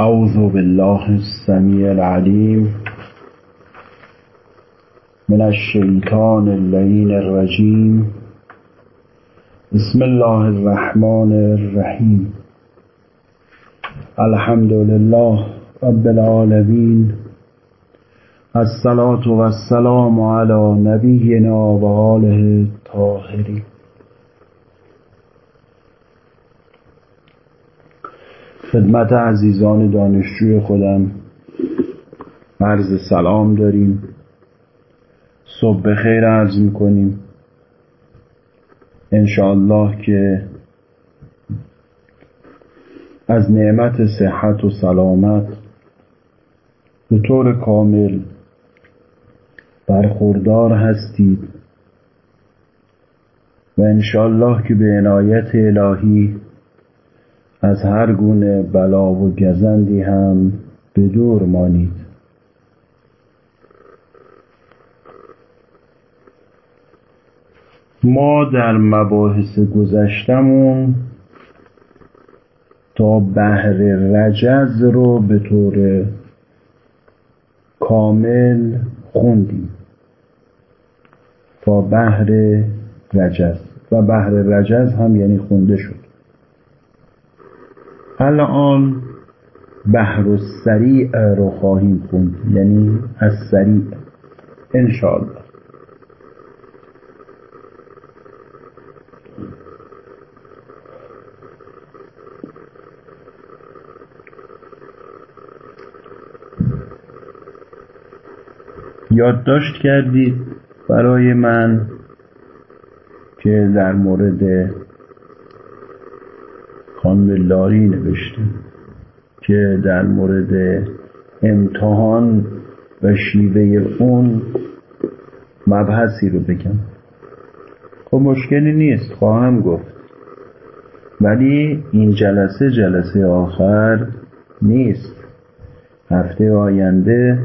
أعوذ بالله السميع العليم من الشيطان اللعين الرجيم. بسم الله الرحمن الرحيم. الحمد لله رب العالمين. الصلاة والسلام على نبينا وآله الطاهرين. خدمت عزیزان دانشجوی خودم. عرض سلام داریم. صبح بخیر عرض می‌کنیم. انشاءالله که از نعمت صحت و سلامت به طور کامل برخوردار هستید. و انشاءالله که به عنایت الهی از هر گونه بلا و گزندی هم به دور مانید. ما در مباحث گذشتمون تا بحر رجز رو به طور کامل خوندیم. تا بحر رجز. و بحر رجز هم یعنی خونده شد. الان بحر السریع رو خواهیم خوند؟ یعنی از سریع. انشاءالله. یادداشت کردید برای من که در مورد لاری نوشته که در مورد امتحان و شیوه اون مبحثی رو بگم. خب مشکلی نیست خواهم گفت. ولی این جلسه جلسه آخر نیست. هفته آینده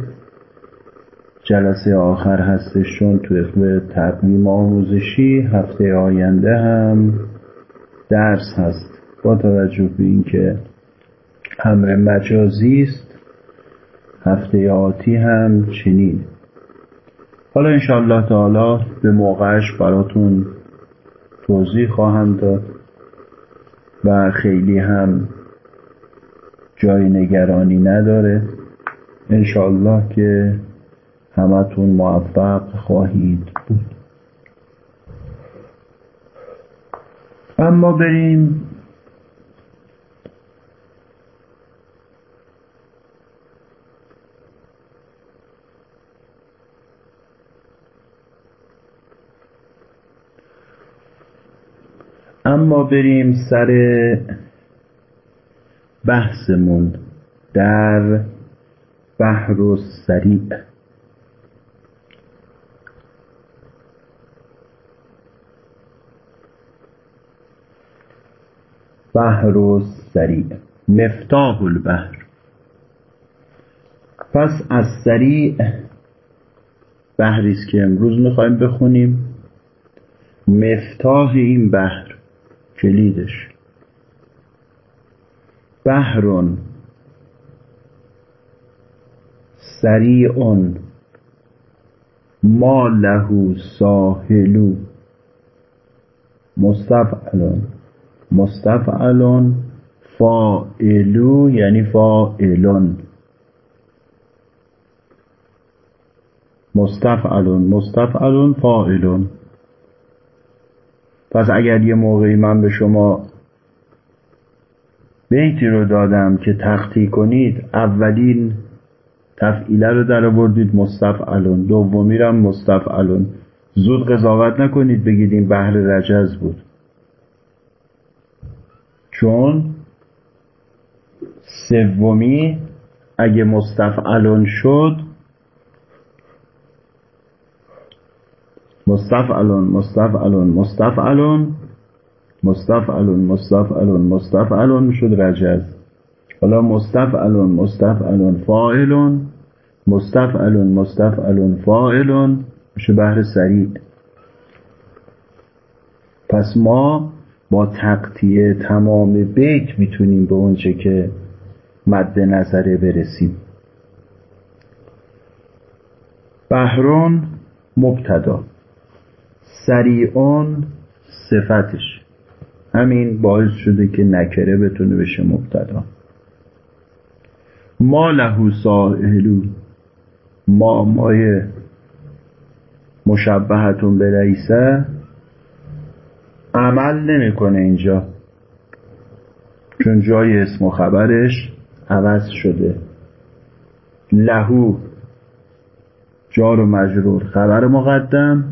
جلسه آخر هستش چون توی تقویم آموزشی هفته آینده هم درس هست. با توجه به اینکه امر مجازی است هفته آتی هم چنین. حالا انشاءالله تعالی به موقعش براتون توضیح خواهم داد و خیلی هم جای نگرانی نداره. انشاءالله که همتون موفق خواهید بود. اما بریم اما بریم سر بحثمون در بحر و سریع بحر و سریع مفتاح البحر. پس از سریع بحری است که امروز می‌خوایم بخونیم. مفتاح این بحر. کلیدش. بحرون. سریع ما له ساحلو مستفعلون. مستفعلون. فاعلو یعنی فاعلون مستفعلون. مستفعلون فاعلون پس اگر یه موقعی من به شما بیتی رو دادم که تختی کنید اولین تفعیله رو در آوردید مستفعلون. دومی رو مستفعلون. زود قضاوت نکنید بگید این بحر رجز بود. چون سومی اگه مستفعلون شد مستفعلون مستفعلون مستفعلون. مستفعلون مستفعلون مستفعلون می‌شد رجز. حالا مستفعلون مستفعلون فاعلون. مستفعلون مستفعلون فاعلون. میشه بحر سریع. پس ما با تقطیه تمام بیت می‌تونیم به اونچه که مد نظره برسیم. بهرون مبتدا. سریعون صفتش. همین باعث شده که نکره بتونه بشه مبتدا. ما لهو سائلو ما مای مشبهتون به رئیسه. عمل نمی‌کنه اینجا. چون جای اسم و خبرش عوض شده. لهو. جار و مجرور. خبر مقدم.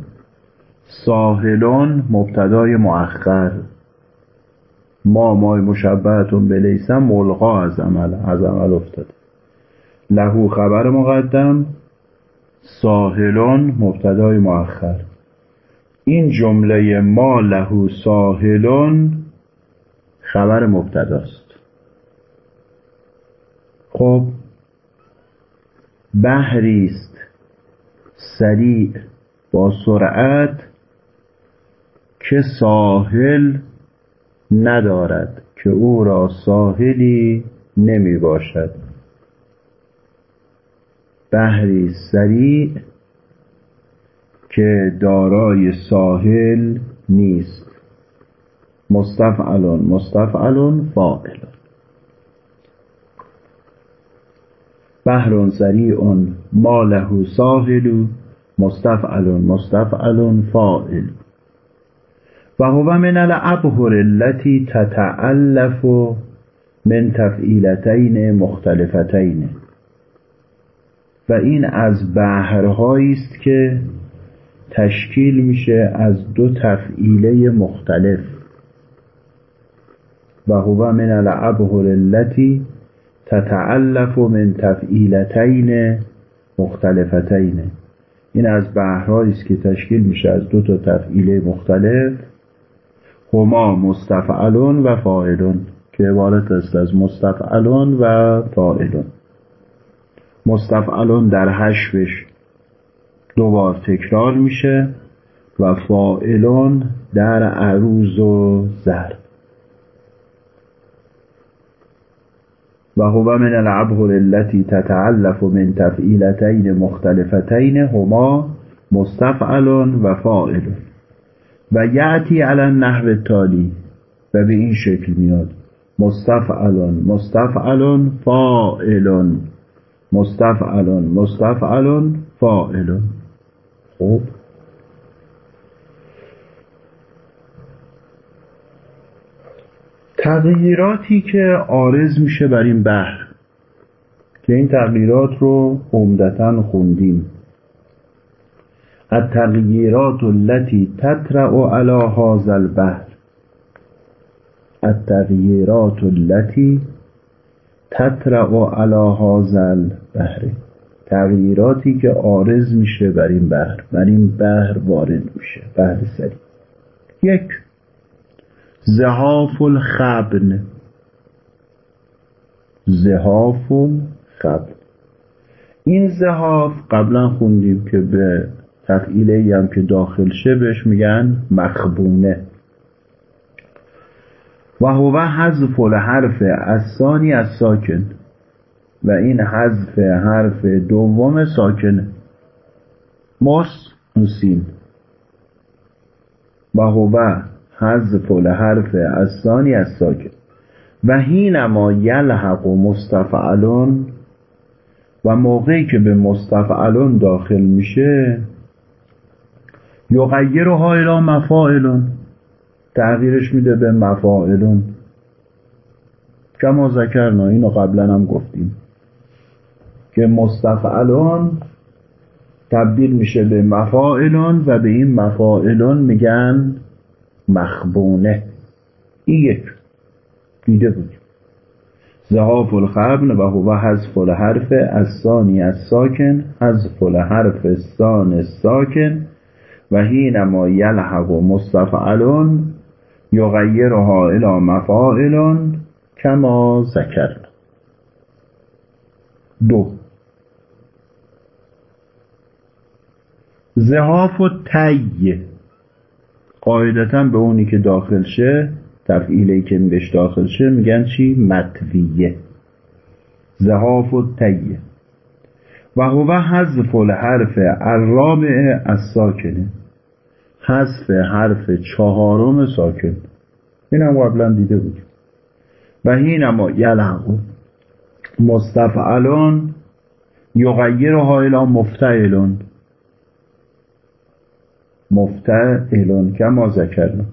ساحلون مبتدای مؤخر. ما مای مشبهتون بلیسم ملغا از عمل از عمل افتاده. لهو خبر مقدم ساحلون مبتدای مؤخر. این جمله ما لهو ساحلون خبر مبتداست. خب بحری است سریع با سرعت که ساحل ندارد که او را ساحلی نمی باشد. بحری سریع که دارای ساحل نیست. مستفعلون مستفعلون فاعلون. بحر سریع ما له ساحل مستفعلون مستفعلون فاعل. و هو من الابهر التي تتعلف من تفعیلتین مختلفتین. و این از بحرهایی است که تشکیل میشه از دو تفعیله مختلف. و هو من الابهر التي تتعلف من تفعیلتین مختلفتین. این از بحرهایی است که تشکیل میشه از دو تا تفعیله مختلف. هما مستفعلون و فاعلون که عبارت است از مستفعلون و فاعلون. مستفعلون در حشوش دو بار تکرار میشه و فاعلون در عروض و ضرب و هو من العبه التي تتعلف من تفعیلتین مختلفتین هما مستفعل و فاعل و یعتی علی النحو تالی و به این شکل میاد. مستفعل مستفعل فاعل مستفعل مستفعل فاعل خوب تغییراتی که آرز میشه بر این بحر. که این تغییرات رو عمدتا خوندیم. التغییرات التي تطرع على هذا البحر. التغییرات التي تطرع على هذا البحر. تغییراتی که آرز میشه بر این بحر بر این بحر وارد میشه بحر سری. یک زهاف الخبن. زهاف الخبن. این زهاف قبلا خوندیم که به تفعیله هم که داخل شه بهش میگن مخبونه. و هو حذف الحرف از ثانی از ساکن و این حذف حرف دوم ساکنه مس سین و هو حذف الحرف از ثانی از ساکن و هینما یلحق و مستفعلون. و موقعی که به مستفعلون داخل میشه یغیرها الی مفاعلون. تغییرش میده به مفاعلون. کما ذکرنا اینو قبلا هم گفتیم. که مستفعلون تبدیل میشه به مفاعلون و به این مفاعلون میگن مخبونه. این یک دیده بود. زهاف الخبن و هو حذف الحرف از ثانی از ساکن حذف الحرف ثان ساکن و حینما یلحق مستفعلون یغیرها الى مفاعلون کما ذکر. دو. زهاف و تی قاعدتا به اونی که داخل شه تفعیلی که بهش داخل شه میگن چی؟ مطویه زهاف و تیه و هو حذف الحرف الرابع از ساکنه حذف حرف چهارم ساکن. این هم قبلا دیده بود و این اما یلحقو مستفعلون. یغیرها الى مفتعلون. مفتعلون. کما ذکرنا.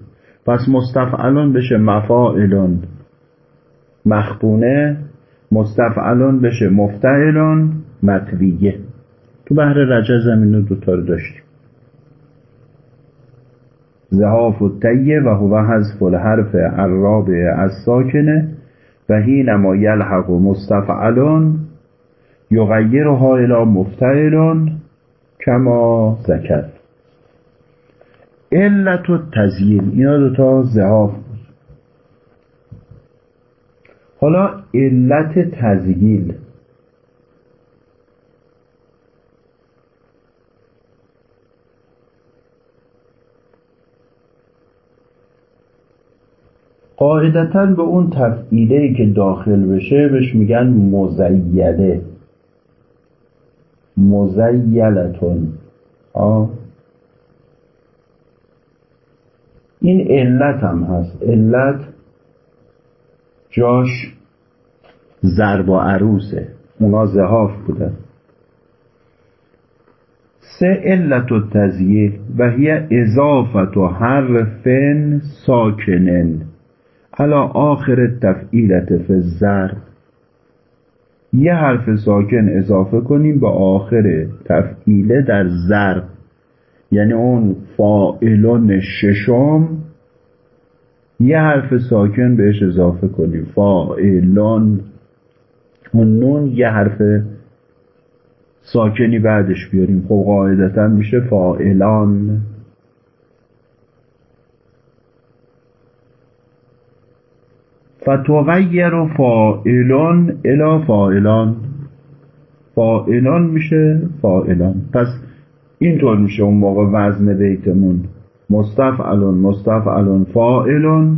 پس مستفعلون بشه مفاعلون. مخبونه. مستفعلون بشه مفتعلون. مطویه تو بحر رجز هم اینو دوتا رو داشتیم. زهاف تیه و هو حذف الحرف الرابع از ساکنه و حینما یلحق مستفعلون یغیرها الى مفتعلون کما ذکر. علت و تزیین اینا دوتا زهاف حالا علت تزییل قاعدتا به اون تفعیله که داخل بشه بهش میگن مزیله مزیلتون. آه. این علت هم هست. علت جاش ضرب و عروسه. اونا زهاف بودن. سه علت و تزییل و هی اضافت و حرفن ساکنن. علا آخر تفعیلت ضرب یه حرف ساکن اضافه کنیم به آخر تفعیله در ضرب یعنی اون فائلون ششم. یه حرف ساکن بهش اضافه کنیم. فائلون اون نون یه حرف ساکنی بعدش بیاریم. خب قاعدتا میشه فائلان فتغیر فائلون الا فائلان فائلان میشه فائلان پس اینطور میشه اون موقع وزن بیتمون. مستفعلون مستفعلون فائلون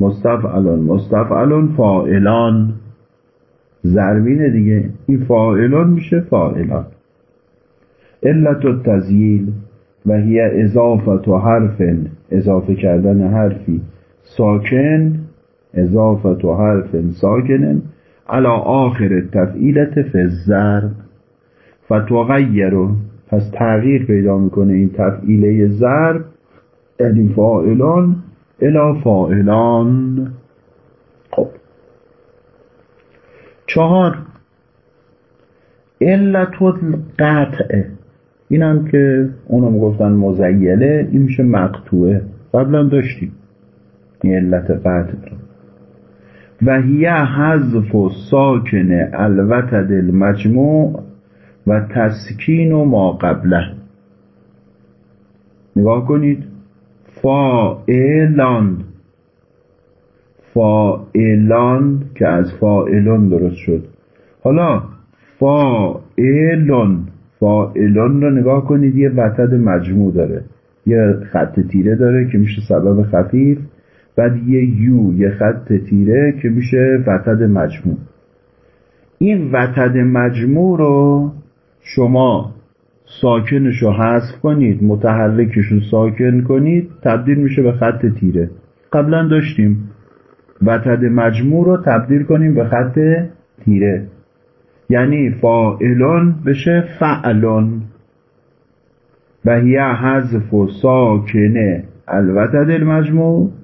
مستفعلون مستفعلون فائلان ضربینه دیگه. این فائلون میشه فائلان علت و تزییل و هی اضافت و حرف اضافه کردن حرفی. ساکن اضافت و حرف ساکن علا آخر تفعیلت فی الضرب فتغیر. پس تغییر پیدا می‌کنه این تفعیله ضرب یعنی فائلان الا فائلان خب. چهار. علت القطع. این هم که اونم گفتن مزیله این میشه مقطوعه. قبلا داشتیم. این علت قطع و هی حذف و ساکن الوتد المجموع و تسکین و ما قبله. نگاه کنید. فائلان. فائلان که از فائلون درست شد. حالا فائلون. فائلون رو نگاه کنید یه وتد مجموع داره. یه خط تیره داره که میشه سبب خفیف. بعد یه یو یه خط تیره که میشه وتد مجموع. این وتد مجموع رو شما ساکنش رو حذف کنید متحرکش رو ساکن کنید تبدیل میشه به خط تیره. قبلا داشتیم وتد مجموع رو تبدیل کنیم به خط تیره. یعنی فائلون بشه فعلون و هی حذف و ساکنه الوتد المجموع.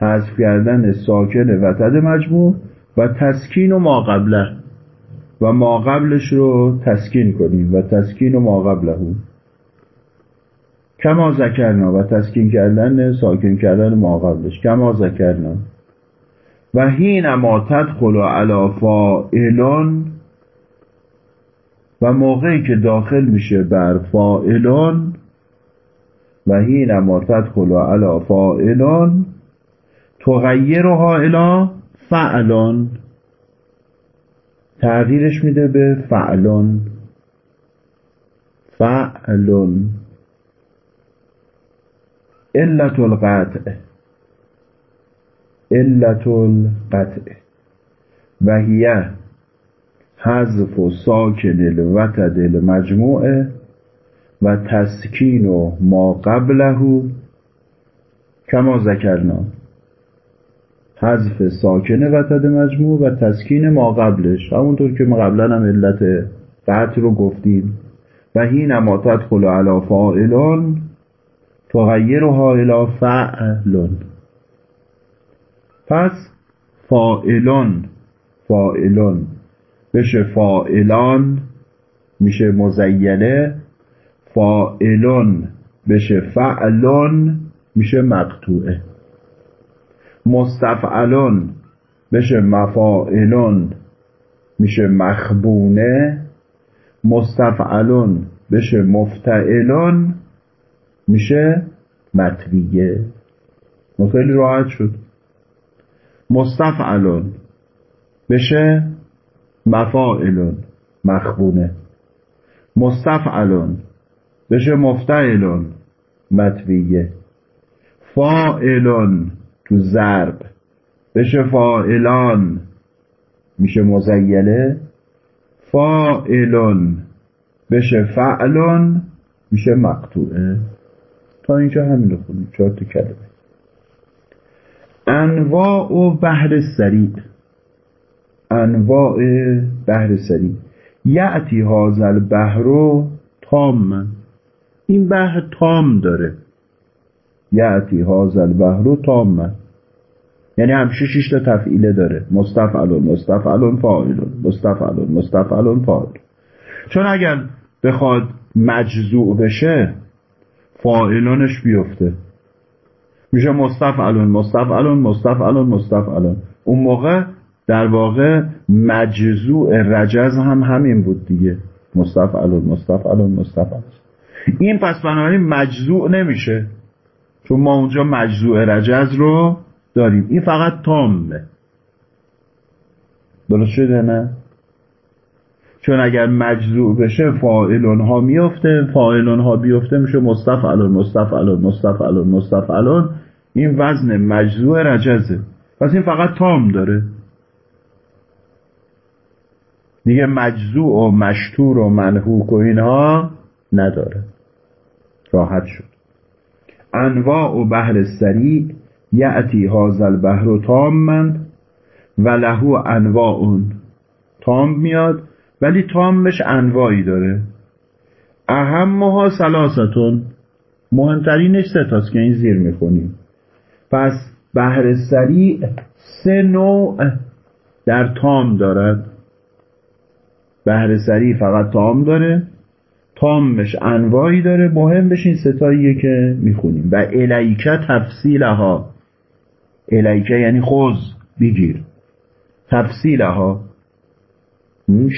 حذف کردن ساکن وتد مجموع و تسکین و ما قبله. و ما قبلش رو تسکین کنیم و تسکین و ما قبله کما ذکرنا و تسکین کردن ساکن کردن ما قبلش. کما ذکرنا. و هین ما تدخل علی فائلون و موقعی که داخل میشه بر فائلون و هین ما تدخل علی فائلون تغیرها الی فعلان. تغییرش میده به فعلان. فعلون علت القطع علت القطع و هیه حذف و ساکن الوتد المجموعه و تسکین و ما قبله. کما ذکرنا. حذف ساکن وتد مجموع و تسکین ما قبلش. همونطور که ما قبلا هم علت قطع رو گفتیم. و هین ما تدخل علی فاعلان تغیرها الی فعلون. پس فاعلون فاعلون. بشه فاعلان میشه مزیله فاعلون بشه فعلون میشه مقطوعه. مستفعلون. بشه مفاعلون. میشه مخبونه. مستفعلون. بشه مفتعلون. میشه مطویه خیلی راحت شد. مستفعلون. بشه مفاعلون. مخبونه. مستفعلون. بشه مفتعلون. مطویه فاعلون. تو ضرب بشه فاعلان. میشه مزیله؟ فاعلون. بشه فعلون میشه مقطوعه. تا اینجا همین رو خونیم چهار تا کلمه. انواع و بحر سریع. انواع بحر سریع. یعتی هازل بحر تام این بحر تام داره. یعتی هازل بحر تام یعنی همیشه شش تا تفعیله داره. مستفعلون مستفعلون فاعلون مستفعلون مستفعلون فاعل. چون اگر بخواد مجزوع بشه فاعلانش بیفته. میشه مستفعلون مستفعلون مستفعلون مستفعلون اون موقع در واقع مجزوع رجز هم همین بود دیگه. مستفعلون مستفعلون مستفعلون این پس بنابراین مجزوع نمیشه. چون ما اونجا مجزوع رجز رو داریم. این فقط تامه. درست شده نه؟ چون اگر مجزوع بشه فاعلون ها میفته فاعلون ها بیفته میشه مستفعلون مستفعلون مستفعلون مستفعلون. این وزن مجزوع رجزه. پس این فقط تام داره. دیگه مجزوع و مشتور و منحوک و اینها نداره. راحت شد. انواع بحر سریع یعتی هازل البحر تامن و لهو انواع تام میاد ولی تامش انواعی داره. اهمها سلاستون مهمترینش سه تاست که این زیر می‌خونیم. پس بحر سریع سه نوع در تام دارد. بحر سریع فقط تام داره. تامش انواعی داره مهم بشین ستاییه که می‌خونیم. و الیکه تفصیلها. الیکه یعنی خوز بگیر تفصیلها.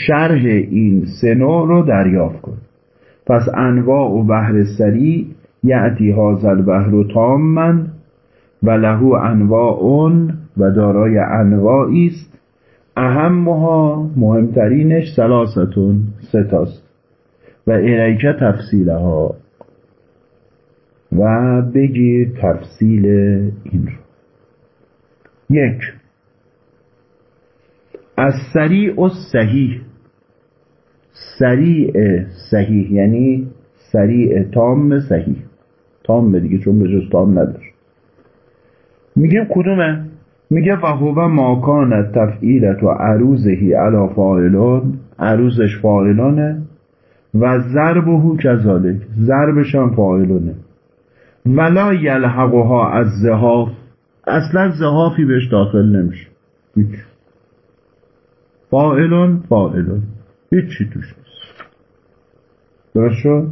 شرح این سنو رو دریافت کن. پس انواع و بحر سری یعتی هازل بحر تامن و لهو انواع و دارای انواعی است. اهمها مهمترینش سلاستون ستاست و الیکه تفصیلها. و بگیر تفصیل این رو. یک از سریع و صحیح. سریع صحیح یعنی سریع تام صحیح. تام دیگه چون به جز تام نداره. میگه کدومه؟ میگه و هو ماکان تفعیلت و عروزهی علا فاعلان عروزش فاعلانه. و ضربهو کذالک ضربش هم فاعلانه ولا یلحقها از زهاف اصلا زهافی بهش داخل نمیشه. هیچ. فائلون فائلون هیچی توش نیست. درست شد؟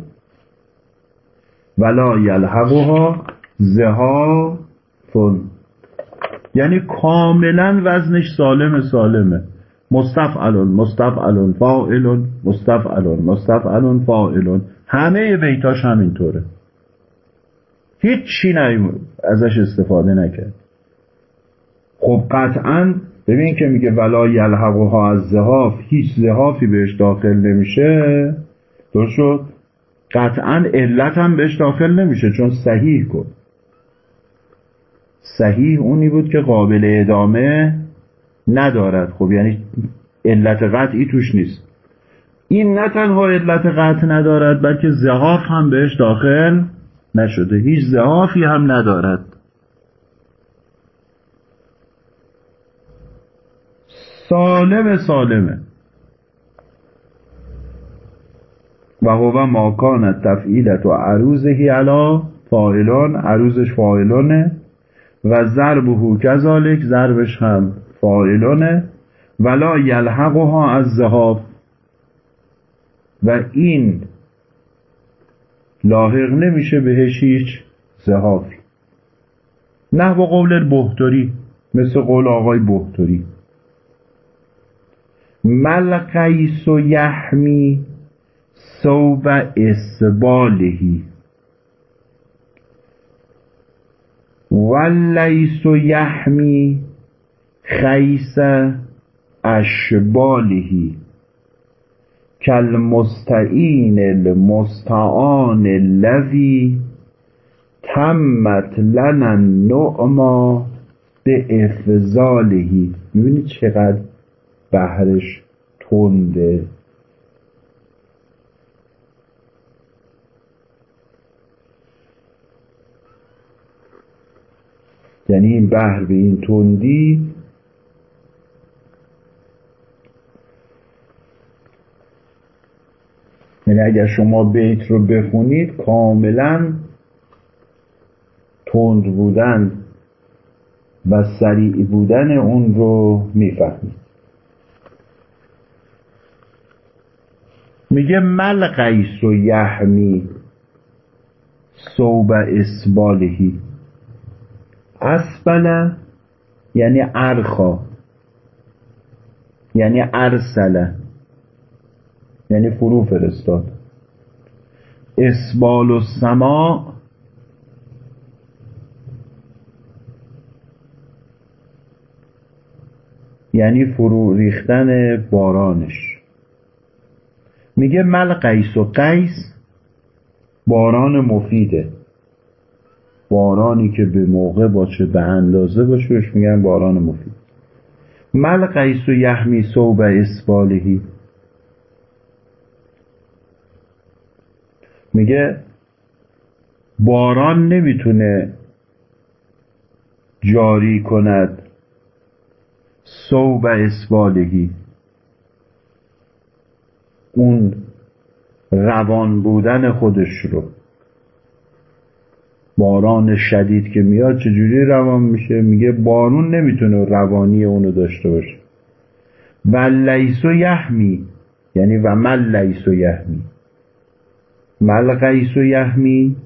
ولا یلحقها زهافون یعنی کاملا وزنش سالم سالمه. مستفعلون مستفعلون فائلون مستفعلون مستفعلون فائلون همه بیتاش همینطوره. هیچ چی ازش استفاده نکرد. خب قطعا ببین که میگه ولا یلحقها از زهاف هیچ زهافی بهش داخل نمیشه. درست شد؟ قطعا علت هم بهش داخل نمیشه چون صحیح کن صحیح اونی بود که قابل ادامه ندارد. خب یعنی علت قطعی توش نیست. این نه تنها علت قطع ندارد بلکه زهاف هم بهش داخل نشده. هیچ زهافی هم ندارد. سالم سالمه. و هو ما کانت تفعیلت و عروضهی علا فاعلان عروضش فاعلانه. و ضربه کذالک ضربش هم فاعلانه ولا یلحقها از زهاب و این لاحق نمیشه بهش هیچ زهافی نه با قول البهتری مثل قول آقای بهتری. مل قیس و یحمی صوب اسبالهی واللیس و یحمی خیس اشبالهی کالمستعین المستعان الذی تمت لنا النعما به افضالهی می‌بینید چقدر بهرش تنده. یعنی این بحر به این تندی یعنی اگر شما بیت رو بخونید کاملا تند بودن و سریع بودن اون رو می‌فهمید. میگه مل قیس و یحمی صوب اسبالهی اسبله یعنی ارخا یعنی ارسله یعنی فرو فرستاد. اسبال و سما یعنی فرو ریختن بارانش. میگه مل قیس و قیس باران مفیده. بارانی که به موقع باشه به اندازه باشه بهش میگن باران مفید. مل قیس و یحمی صوب اسبالهی میگه باران نمی‌تونه جاری کند صوب اسبالهی اون روان بودن خودش رو. باران شدید که میاد چجوری روان میشه؟ میگه بارون نمی‌تونه روانی اونو داشته باشه. و لیس و یحمی یعنی و مل لیس و یحمی. مل قیس و یحمی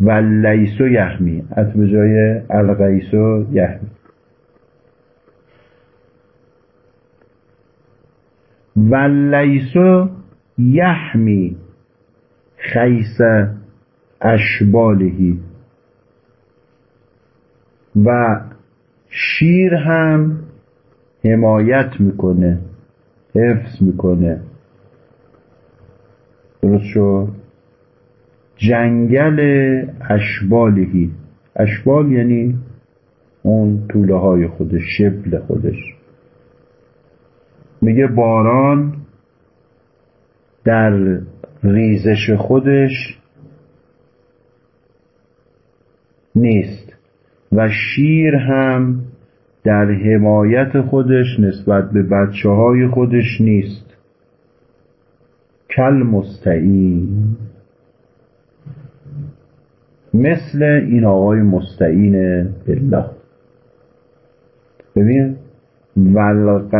و لیس و یحمی از به جای القیس و یحمی و لیس و یحمی خیس اشبالهی و شیر هم حمایت می‌کنه حفظ می‌کنه درست شد جنگل اشبالهی اشبال یعنی اون طوله های خودش شبل خودش. میگه باران در ریزش خودش نیست و شیر هم در حمایت خودش نسبت به بچه های خودش نیست. کل مستعین مثل این آقای مستعین بالله. ببین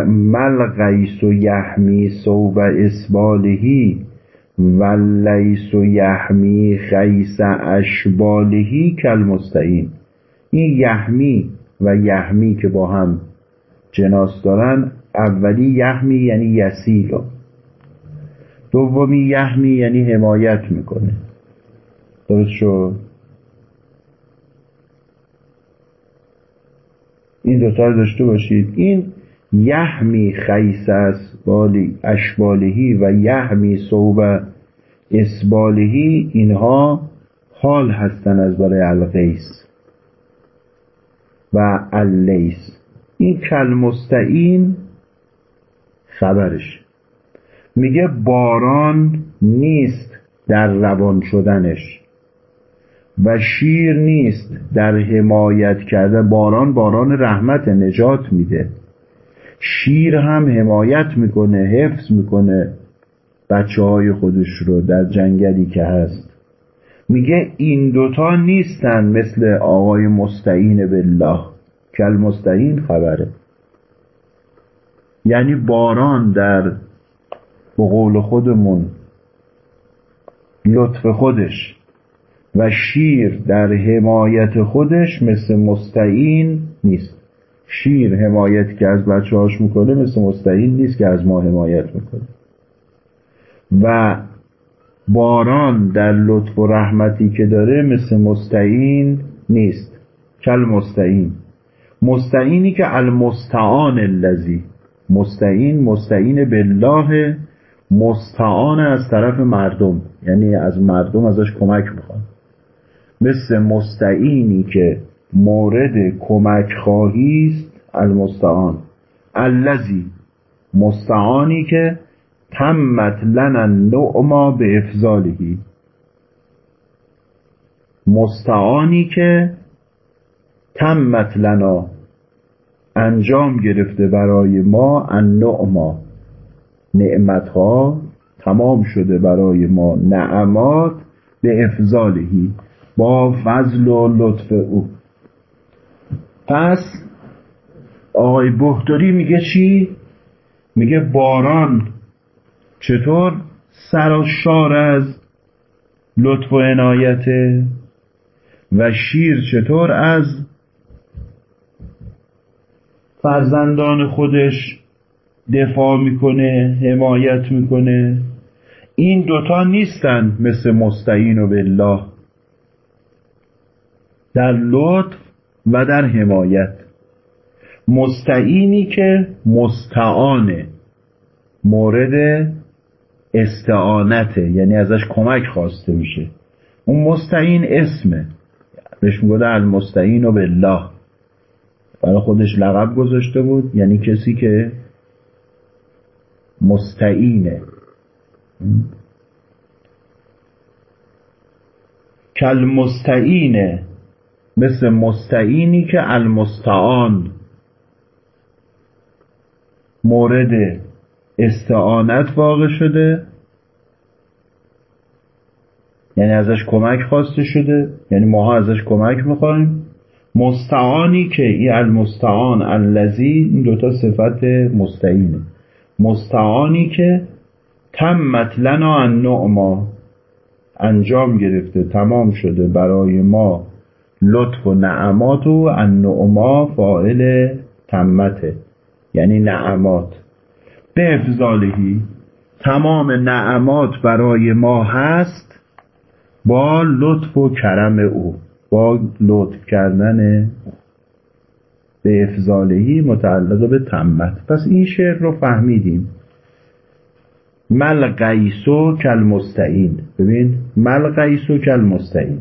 مل قیس و یحمی صوب اسبالهی ولیس و یحمی خیس اشبالهی کل مستعین این یحمی و یحمی که با هم جناس دارن اولی یحمی یعنی یسیل. دومی یحمی یعنی حمایت می‌کنه. درست شد؟ این دوتا رو داشته باشید. این یحمی خیس اسبالی اشبالهی و یحمی صوب اسبالهی اینها حال هستن از برای القیس و اللیس این کل مستعین خبرش. میگه باران نیست در روان شدنش. و شیر نیست. در حمایت کرده باران باران رحمت نجات میده. شیر هم حمایت می‌کنه حفظ می‌کنه بچه های خودش رو در جنگلی که هست. میگه این دوتا نیستن مثل آقای مستعین بالله کل مستعین خبره. یعنی باران در به قول خودمون لطف خودش. و شیر در حمایت خودش مثل مستعین نیست. شیر حمایت که از بچه هاش می‌کنه مثل مستعین نیست که از ما حمایت می‌کنه. و باران در لطف و رحمتی که داره مثل مستعین نیست. کل مستعین مستعینی که المستعان الذی. مستعین مستعین بالله. مستعان از طرف مردم. یعنی از مردم ازش کمک می‌خوان مثل مستعینی که مورد کمک خواهی است المستعان. الذی. مستعانی که تمت لنا النعما به افضالهی مستعانی که تمت لنا انجام گرفته برای ما النعما نعمتها تمام شده برای ما نعمات به افضالهی با فضل و لطف او. پس آقای بهداری میگه چی؟ میگه باران چطور؟ سراشار از لطف و عنایته و شیر چطور؟ از فرزندان خودش دفاع می‌کنه حمایت می‌کنه. این دوتا نیستن مثل مستعین و بالله. در لطف و در حمایت. مستعینی که مستعانه. مورد استعانته یعنی ازش کمک خواسته میشه. اون مستعین اسمه. بهش میگه المستعین و بالله. برای خودش لقب گذاشته بود یعنی کسی که مستعینه. کل مستعینه مثل مستعینی که المستعان. مورد استعانت واقع شده. یعنی ازش کمک خواسته شده. یعنی ماها ازش کمک می‌خوایم. مستعانی که ای المستعان الذی این دوتا صفت مستعینه. مستعانی که تمت لنا النعما انجام گرفته تمام شده برای ما. لطف و نعمات و النعما فاعل تمته یعنی نعمات. به افضالهی تمام نعمات برای ما هست با لطف و کرم او. با لطف کردن به افضالهی متعلق به تمت. پس این شعر رو فهمیدیم. مل قیسو کل مستعین ببین مل قیسو کل مستعین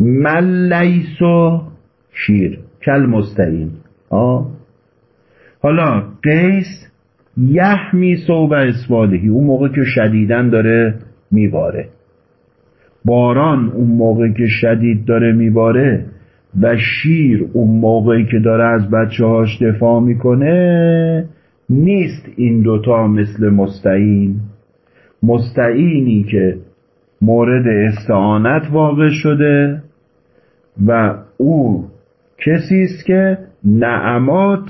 مل لیسو شیر کل مستعین. آه حالا قیس یحمی صوب اسوالهی اون موقع که شدیدن داره میباره. باران اون موقع که شدید داره میباره و شیر اون موقعی که داره از بچه هاش دفاع می‌کنه نیست این دوتا مثل مستعین. مستعینی که مورد استعانت واقع شده و او کسی است که نعمات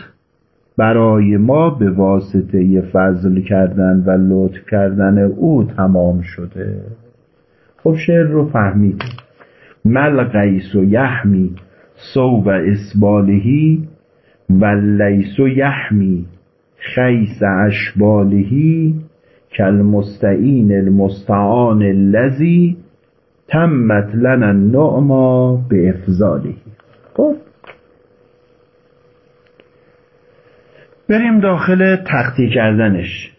برای ما به واسطه فضل کردن و لطف کردن او تمام شده. خب شعر رو فهمید. مل قیس و یحمی صوب اسبالهی و لیس و یحمی خیس اشبالهی کالمستعین المستعان الذی تمت لنا النعما به افضالهی خب. بریم داخل تختی کردنش.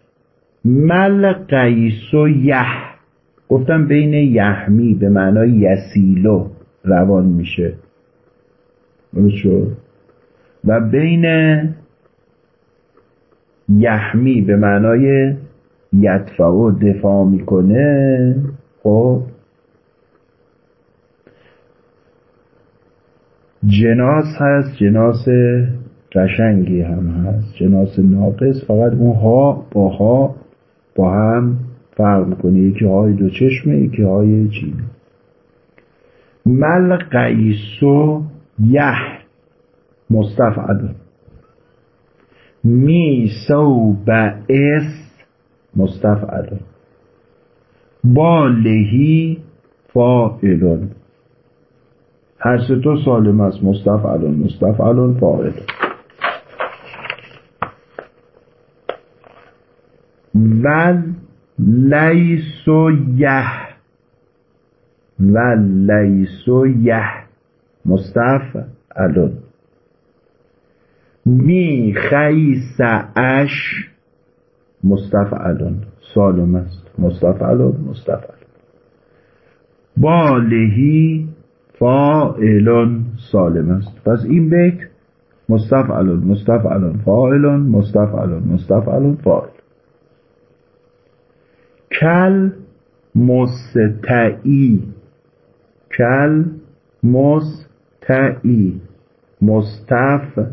مل قیس و یح. گفتم بین یحمی به معنای یسیلو روان میشه. و بین یحمی به معنای یدفع و دفاع می‌کنه. خب. جناس هست جناس قشنگی هم هست جناس ناقص فقط اون ها با ها با هم فرق می‌کنه. یکی های دو چشمه یکی های چینه مل قیسو یه مستفعل می سو اس مستفعل با لهی فاعلون. هر سه تا سالم است. مستفعلون. مستفعلون فاعل. ول لیسو یه. و لیسو یه. مستفعلون. می خیس اش. مستفعلون. سالم است. مستفعلون. مستفعل بالهی فاعلون سالم است. پس این بیت مستفعلون مستفعلون فاعلون مستفعلون مستفعلون فاعل. کل مستعی کل مستعی مستفعلون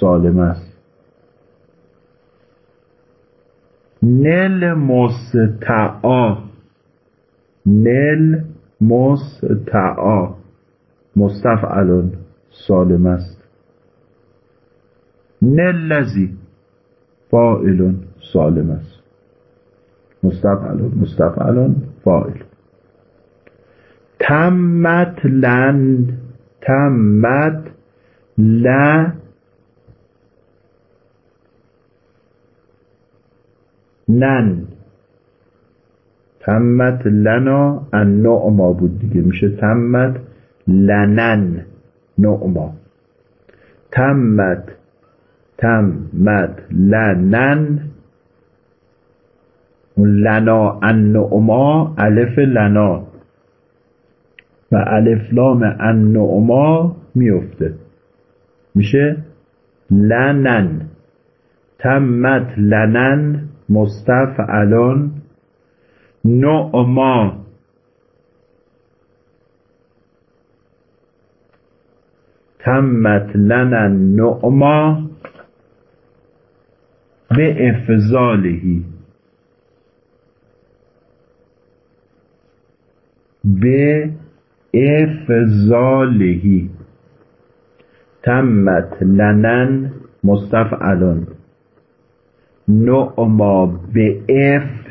سالم است. نل مستعا نل مستعا مستفعلون. سالم است. نلذی. فاعلون سالم است. مستفعلون. مستفعلون. فاعل تمت لن. تمت لا نن. تمت لنا ان نعما بود دیگه. میشه تمت لنن نعما. تمت تمت لنن لنا ان نعما الف لنا. و الف لام ان نعما میفته. میشه لنن. تمت لنن مستفعلون. نعما تمت لنا النعما به افضالهی به افضالهی تمت لنن مستفعلون نعما به اف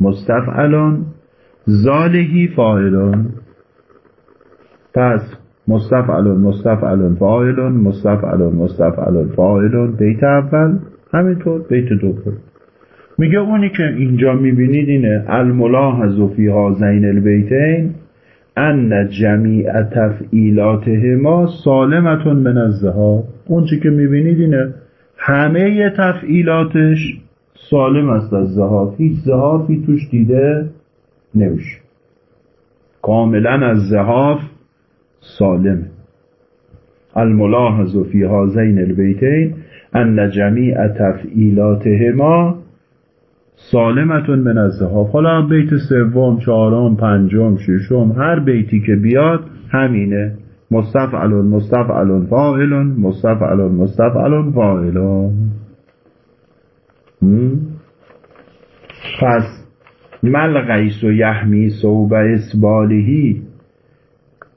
مستفعلون زالهی فاعلون پس مستفعلون مستفعلون فاعلون مستفعلون مستفعلون فاعلون بیت اول همینطور بیت دوم میگه اونی که اینجا می‌بینید اینه الملاحظ فی هازین البیتین ان جمیع تفعیلاتهما سالمتون من الزهاب اون که می‌بینید اینه همه تفعیلاتش سالم است از زهاف. هیچ زهافی توش دیده نمیشه. کاملا از زهاف سالمه الملاحظ فی هازین البیتین ان جمیع تفعیلاتهما سالمتون من از زهاف. حالا بیت سوم چهارم پنجم ششم هر بیتی که بیاد همینه. مستفعلون مستفعلون فاعلون مستفعلون مستفعلون فاعلون. پس مل غیس و یحمی صوب اسبالهی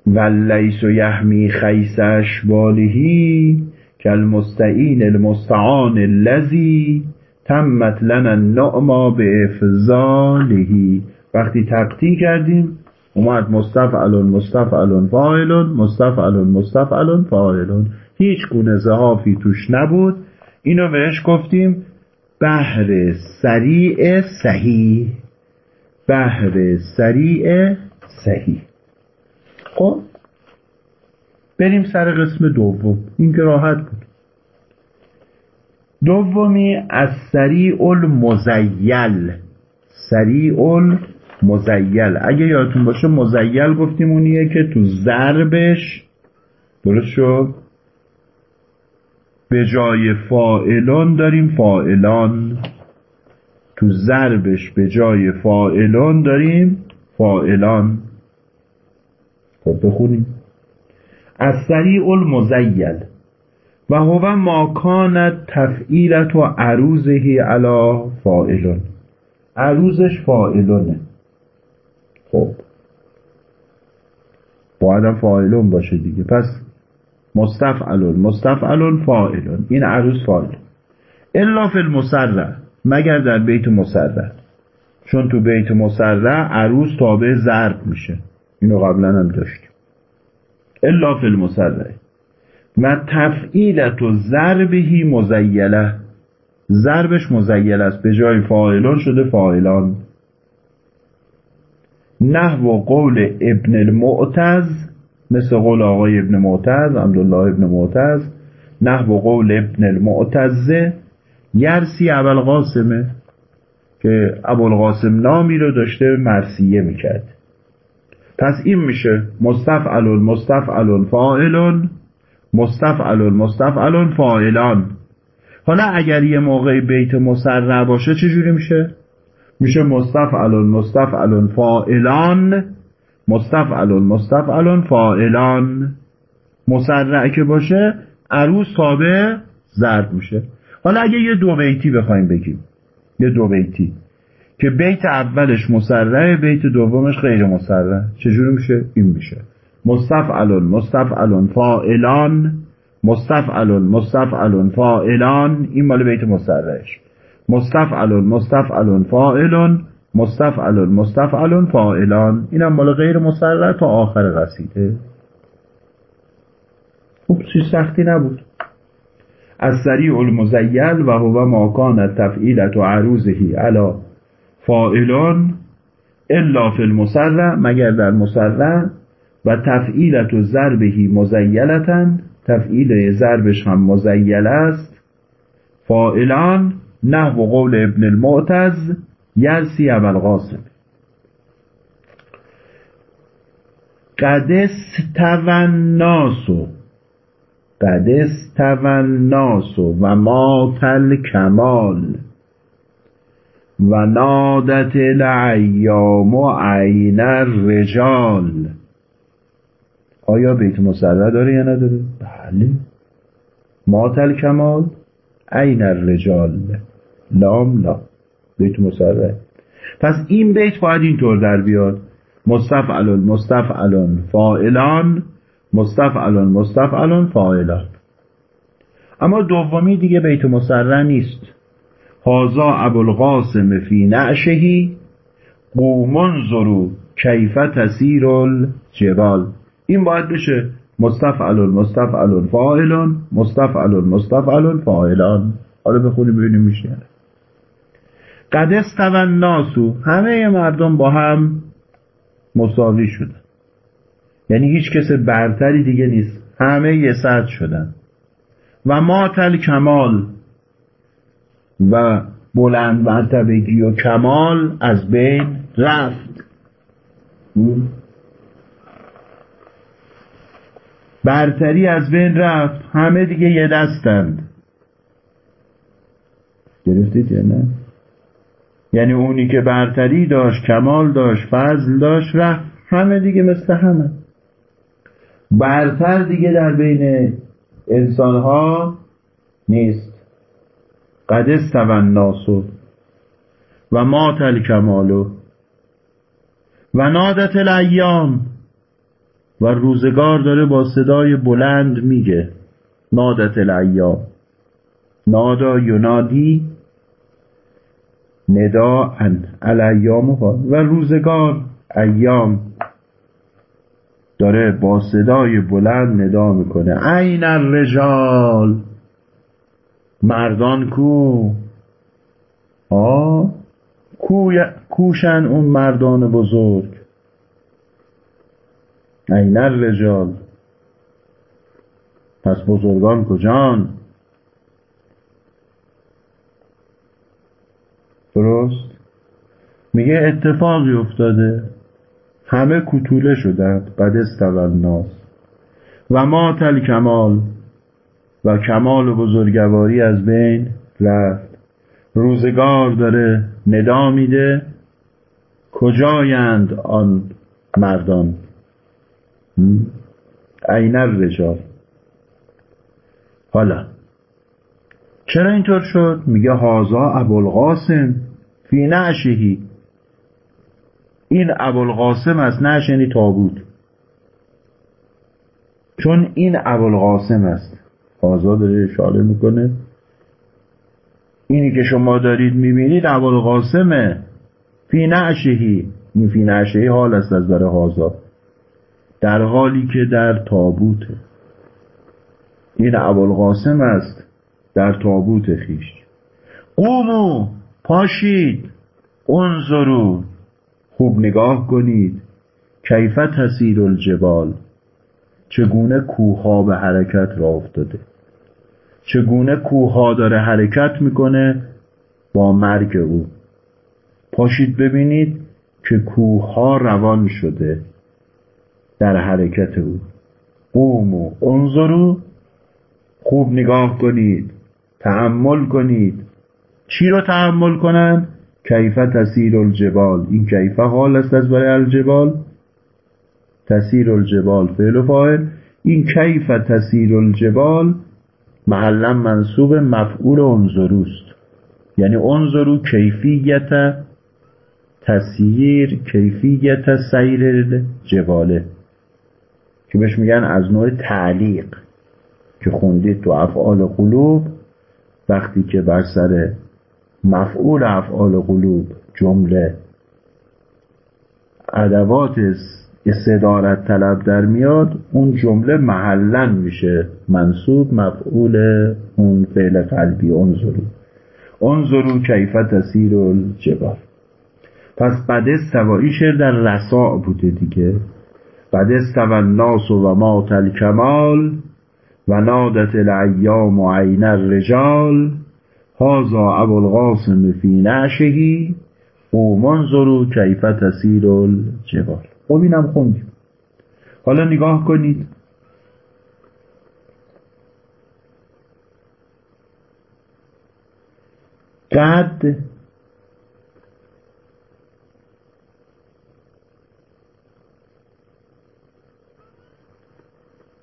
و لیس و یحمی خیس اشبالهی که المستعین المستعان الذی تمت لنا النعما به افضالهی وقتی تقطی کردیم اومد مستفعلون مستفعلون فاعلون مستفعلون مستفعلون فاعلون. هیچ گونه زهافی توش نبود. اینو بهش گفتیم بهر سریع صحیح بهر سریع صحیح خب بریم سر قسم دوم. این که راحت بود. دومی از سریع المزیل. سریع المزیل. اگه یادتون باشه مزیل گفتیم اونیه که تو ضربش درست شد؟ به جای فائلون داریم فائلان تو ضربش به جای فائلون داریم فائلان خب بخونیم. از سریع المزیل. و هو ما کانت تفعیلت و عروضهی علا فائلون عروضش فائلونه خب. بایدم فاعلون باشه دیگه. پس مستفعلون مستفعلون فاعلون. این عروض فاعل. الا فی المسرع مگر در بیت مسرع. چون تو بیت مسرع عروض تابع ضرب میشه. اینو قبلا هم داشتیم. الا فی المسرع. و تفعیلت و ضربهی مزیله. ضربش مزیل است. به جای فاعلون شده فاعلان. نحو قول ابن المعتز مثل قول آقای ابن معتز عبدالله ابن معتز نحو قول ابن المعتز یرسی قاسمه که ابوالقاسم نامی رو داشته مرسیه می‌کرد. پس این میشه مستفعل مستفعل فاعلون مستفعل مستفعل فاعلان. حالا اگر یه موقع بیت مسرع باشه چجوری میشه؟ میشه مستفعل مستفعل فاعلان. مستفعل مستفعل فاعلان. مسرع که باشه عروس تابع زرد میشه. حالا اگه یه دو بیتی بخوایم بگیم یه دو بیتی. که بیت اولش مسرع بیت دومش غیر مسرع چجوری میشه؟ این میشه. مستفعل مستفعل فاعلان. مستفعل مستفعل فاعلان. این مال بیت مسرعش مستفعل مستفعل فاعل مستفعل مستفعل فاعلان اینم مال غیر مسرع تا آخر قصیده خب چیز سختی نبود. از سریع المزیل و هو ما کان تفعیلت و عروضهی علا فاعلان الا فی المسرع مگر در مسرع و تفعیلت و ضربهی مزیلتن تفعیل ضربش هم مزیل است. فاعلان نحو قول ابن المعتز یرسی اول قاسم. قد استوى الناس قد استوى الناس و مات الکمال و نادت الایام عین الرجال. آیا بیت مسرع داره یا نداره؟ بله. مات الکمال عین الرجال. لام لا بیت مسرع پس این بیت باید اینطور در بیاد. مستفعل مستفعل فاعلان مستفعل مستفعل فاعلان. اما دومی دیگه بیت مسرع نیست. هازا ابوالقاسم فی نعشهی قومون زرو کیف تسیر الجبال. این باید بشه مستفعل مستفعل فاعلان مستفعل مستفعل فاعلان. حالا بخونی ببینیم میشه قد استو ناسو همه مردم با هم مساوی شدن. یعنی هیچ کس برتری دیگه نیست. همه یه سطح شدن. و ماتل کمال و بلند مرتبگی و کمال از بین رفت. برتری از بین رفت. همه دیگه یه دستند. گرفتید یا نه؟ یعنی اونی که برتری داشت کمال داشت فضل داشت رفت همه دیگه مثل همه. برتر دیگه در بین انسان ها نیست. قد استوى الناس و مات الکمالو و نادت الایام. و روزگار داره با صدای بلند میگه. نادت الایام. نادا ینادی ندا ان الایام و روزگار ایام. داره با صدای بلند ندا می‌کنه. عین الرجال. مردان کو؟ آ؟ کو کوشن اون مردان بزرگ. عین الرجال. پس بزرگان کجان؟ درست؟ میگه اتفاقی افتاده. همه کتوله شدند. قد استوى الناس و ما تل کمال و کمال و بزرگواری از بین رفت. روزگار داره ندا میده. کجایند آن مردان؟ عین الرجال. حالا چرا اینطور شد؟ میگه هازا ابوالقاسم فی نعشهی این ابوالقاسم است نعش یعنی تابوت. چون این ابوالقاسم است. هازا داره اشاره می‌کنه. اینی که شما دارید می‌بینید ابوالقاسمه فی نعشهی این فی نعشهی حال است از داره هازا در حالی که در تابوته. این ابوالقاسم است. در تابوت خیش. قومو پاشید انظرو. خوب نگاه کنید. کیفت تسیر الجبال. چگونه کوها به حرکت را افتاده. چگونه کوها داره حرکت می‌کنه با مرگ او. پاشید ببینید که کوها روان شده در حرکت او. قومو انظرو. خوب نگاه کنید. تحمل کنید. چی رو تحمل کنند؟ کیفه تسیر الجبال. این کیفه حال است از برای الجبال؟ تسیر الجبال. فعل و فاعل. این کیفه تسیر الجبال محلا منصوب مفعول انظروست یعنی انظرو کیفیت تسیر کیفیت سیر جباله. که بهش میگن از نوع تعلیق. که خوندید تو افعال قلوب وقتی که بر سر مفعول افعال قلوب جمله ادوات استدارت طلب در میاد اون جمله محلا میشه منصوب مفعول اون فعل قلبی. انظرو انظرو کیفت تسیر الجبال. پس بعد استوا شعر در رساع بوده دیگه. بعد استوا الناس و ما الکمال. و نادت الایام و عین الرجال هازا ابوالقاسم فی نعشهی او منظرو کیف تسیر الجبال. خب اینم خوندیم. حالا نگاه کنید. قد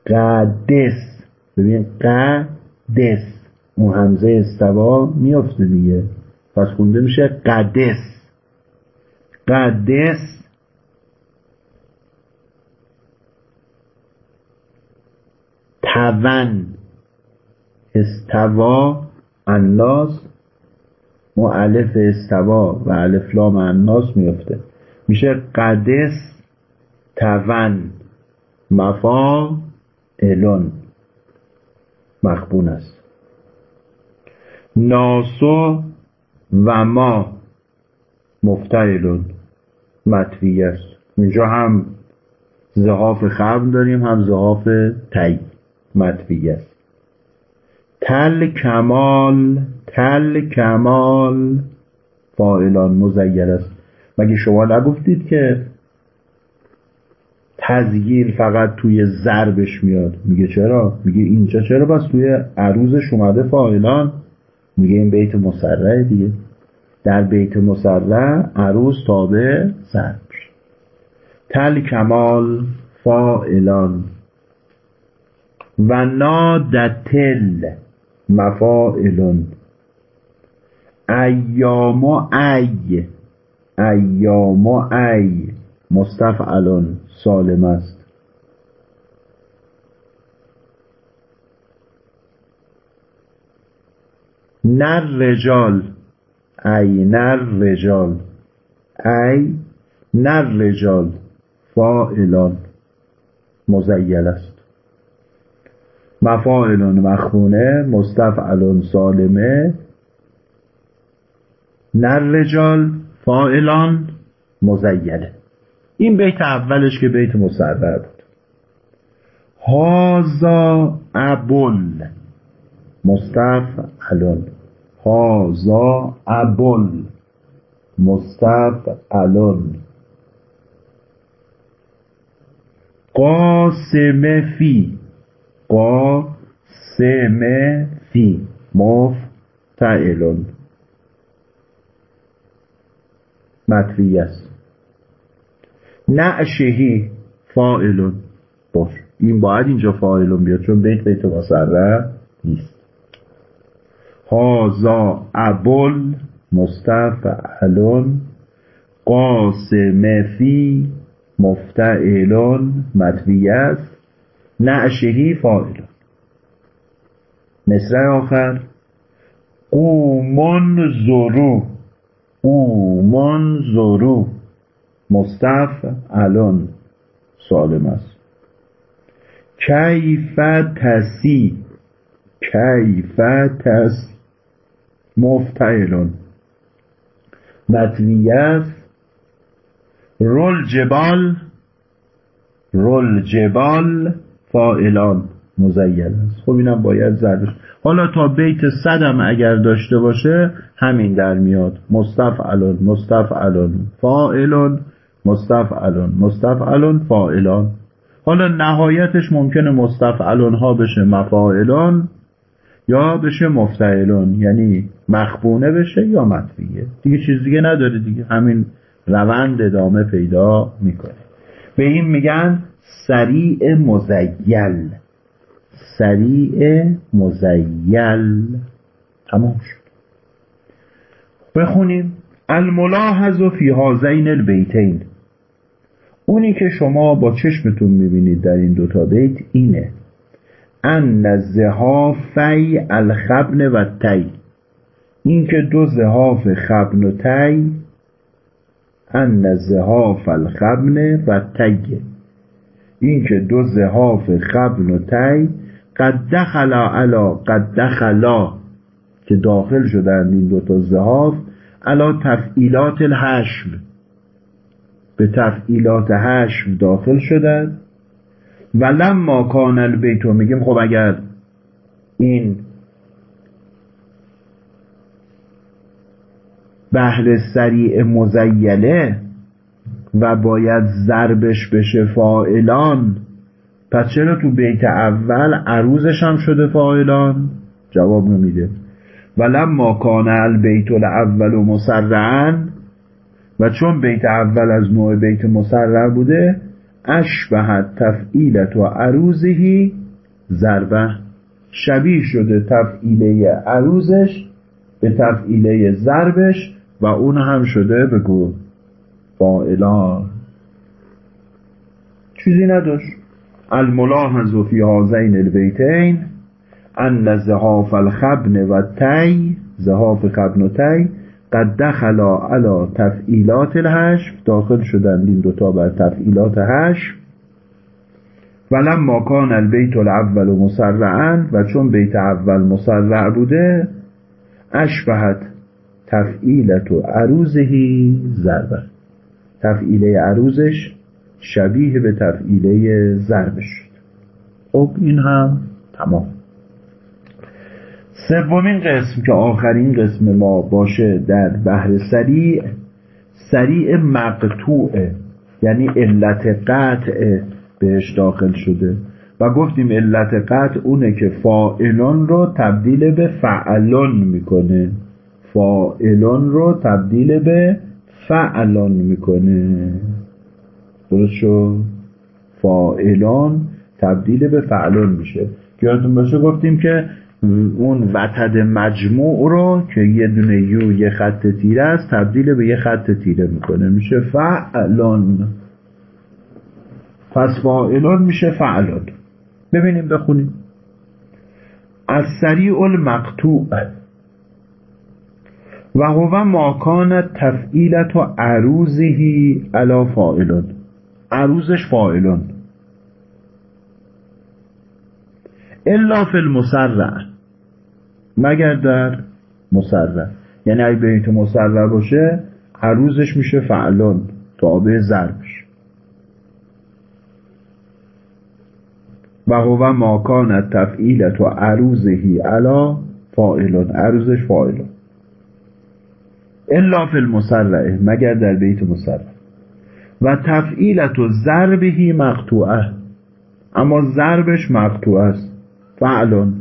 قدس. ببین قدس. اون همزه استوا میافته دیگه. پس خونده میشه قدس. قدس. تون. استوا الناس معلف استوا و الف لام الناس میفته میشه قدس تون. مفا الون. مخبون است. ناسو و ما مفتعلون مطوی است. اینجا هم زهاف خبر داریم هم زهاف تی مطوی است. تل کمال تل کمال فائلان مزیر است. مگه شما نگفتید که تزییل فقط توی ضربش میاد. میگه چرا؟ میگه اینجا چرا بس توی عروضش اومده فاعلان؟ میگه این بیت مسرع دیگه. در بیت مسرع عروض تابع ضرب تل کمال فاعلان. و نادتل مفاعلون. ایام ای. ایام ای. مستفعلون سالم است. نر رجال. ای نر رجال. ای نر رجال. فائلان مزیل است. مفاعلون مخونه مستفعلون سالمه. نر رجال فائلان مزیله این بیت اولش که بیت مصرع بود. هازا ابل مستفعلون هازا ابل مستفعلون قاسم فی قاسم سم فی مفتعلون مطوی است نعشهی فاعلون. باش. این باید اینجا فاعلون بیاد چون بیت بیت مسرع نیست. هازا ابل مستفعلون قاسم فی مفتعلون. مطوی است. نعشهی فاعلون. مصرع آخر. قومون زرو. قومون زرو. مستفعلون سالم است کیف تسی؟ کیف تسی؟ مفتعلون. مطویه رول جبال رول جبال فائلان مزین است. خب اینم باید زدش. حالا تا بیت صدم اگر داشته باشه همین در میاد. مستفعلون مستفعلون فائلون مستفعلون. مستفعلون فائلان حالا نهایتش ممکنه مستفعلون ها بشه مفاعلان یا بشه مفتعلون. یعنی مخبونه بشه یا مطفیه دیگه چیز دیگه نداره دیگه. همین روند ادامه پیدا می‌کنه. به این میگن سریع مزیل. سریع مزیل. تمام شد. بخونیم. الملاحظ فی هازین البیتین. اونی که شما با چشمتون می‌بینید در این دوتا بیت اینه. ان زهافی الخبن و تی. این که دو زهاف خبن و تی ان زهاف الخبن و تی. این که دو زهاف خبن و تی قد دخلا علا قد دخلا که داخل شدن این دوتا زهاف علا تفعیلات الحشم. به تفعیلات حشم داخل شدن. و لما کان البیت میگیم خب اگر این بهر سریع مزیله و باید ضربش بشه فائلان پس چرا تو بیت اول عروزش هم شده فائلان جواب نمیده. و لما کان البیت الاول و مسرعن و چون بیت اول از نوع بیت مسرع بوده اشبهت تفعیلت و عروزهی ضربه. شبیه شده تفعیله عروزش به تفعیله ضربش و اون هم شده بگو فائلان چیزی نداشت. الملاحظ فی هازین البیتین ان زهاف الخبن و تی زهاف خبن و تی قد دخلا علا تفعیلات الهشم داخل شدند این دوتا بر تفعیلات هشم. ولما کان البیت الاول مسرعا و چون بیت اول مسرع بوده اشبهت تفعیلت و عروزهی ضربه تفعیله عروزش شبیه به تفعیله ضربش شد. خب این هم تمام. سومین قسم که آخرین قسم ما باشه در بحر سریع سریع مقطوعه یعنی علت قطع بهش داخل شده. و گفتیم علت قطع اونه که فائلون رو تبدیل به فعلون می‌کنه. فائلون رو تبدیل به فعلون می‌کنه. درست شد؟ فائلون تبدیل به فعلون میشه. یادتون باشه گفتیم که اون وتد مجموع رو که یه دونه یو یه خط تیره است تبدیل به یه خط تیره می‌کنه. میشه فعلان. پس فاعلان میشه فعلان. ببینیم بخونیم. از سریع المقطوع. و هو ماکان تفعیلت و عروزهی علا فاعلان. عروزش فاعلان. الا فی المسرع مگر در مسرع یعنی اگه بیت مسرع باشه عروزش میشه فعلان. تابع ضربش. و هو ماکان تفعیلت و عروزهی علا فائلون عروزش فائلون الا فی المسرعه مگر در بیت مسرع و تفعیلت و ضربهی مقطوعه. اما ضربش مقطوعه است. فعلون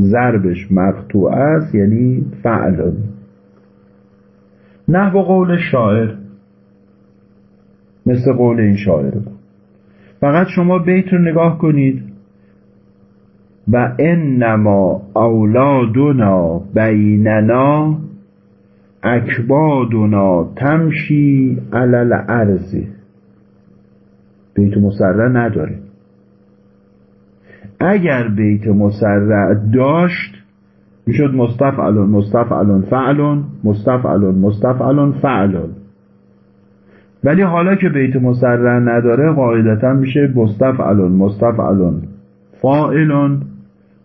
ضربش مقتوع است یعنی فعلون نه با قول شاعر. مثل قول این شاعر. فقط شما بیت رو نگاه کنید. و انما اولادنا بیننا اکبادنا تمشی علل ارزی بیت مسرع نداره. اگر بیت مسرع داشت می‌شد مستفعلون مستفعلون فعلون مستفعلون مستفعلون فعلون. ولی حالا که بیت مسرع نداره قاعدتا میشه مستفعلون مستفعلون فاعلون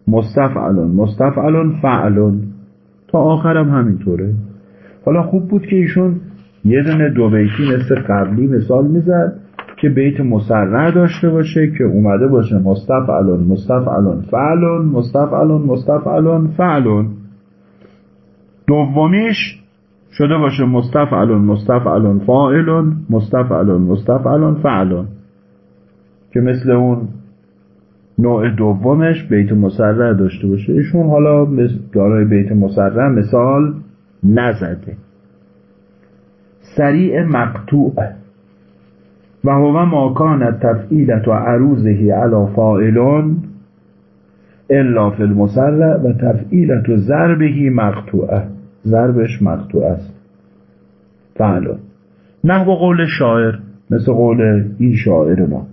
مستفعلون مستفعلون فعلون. تا آخرم همینطوره. حالا خوب بود که ایشون یه دونه دو بیتی مثل قبلی مثال می‌زد. که بیت مسرع داشته باشه که اومده باشه مستفعلون مستفعلون فعلون مستفعلون مستفعلون فعلون. دومیش شده باشه مستفعلون مستفعلون فاعلون مستفعلون مستفعلون فعلون. که مثل اون نوع دومش بیت مسرع داشته باشه. ایشون حالا دارای بیت مسرع مثال نزده. سریع مقطوع. و هو ما کان تفعیلت و عروضه علا فائلون الا فی المسرع و تفعیلت و ضربه مقطوعه. ضربش مقطوع است. فعلون نحو قول شاعر. مثل قول این شاعر ما.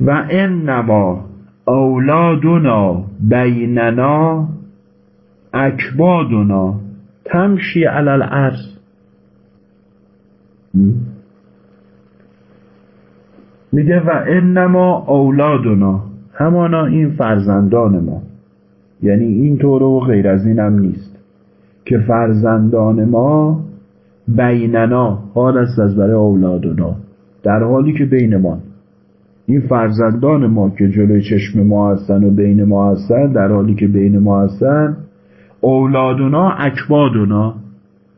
و انما اولادنا بیننا اکبادنا تمشی علل الارض میگه و انما اولادنا همانا این فرزندان ما. یعنی این طور و غیر از این هم نیست. که فرزندان ما بیننا حال است از برای اولادنا. در حالی که بین ما این فرزندان ما که جلوی چشم ما هستن و بین ما هستن در حالی که بین ما هستن اولادنا اکبادنا.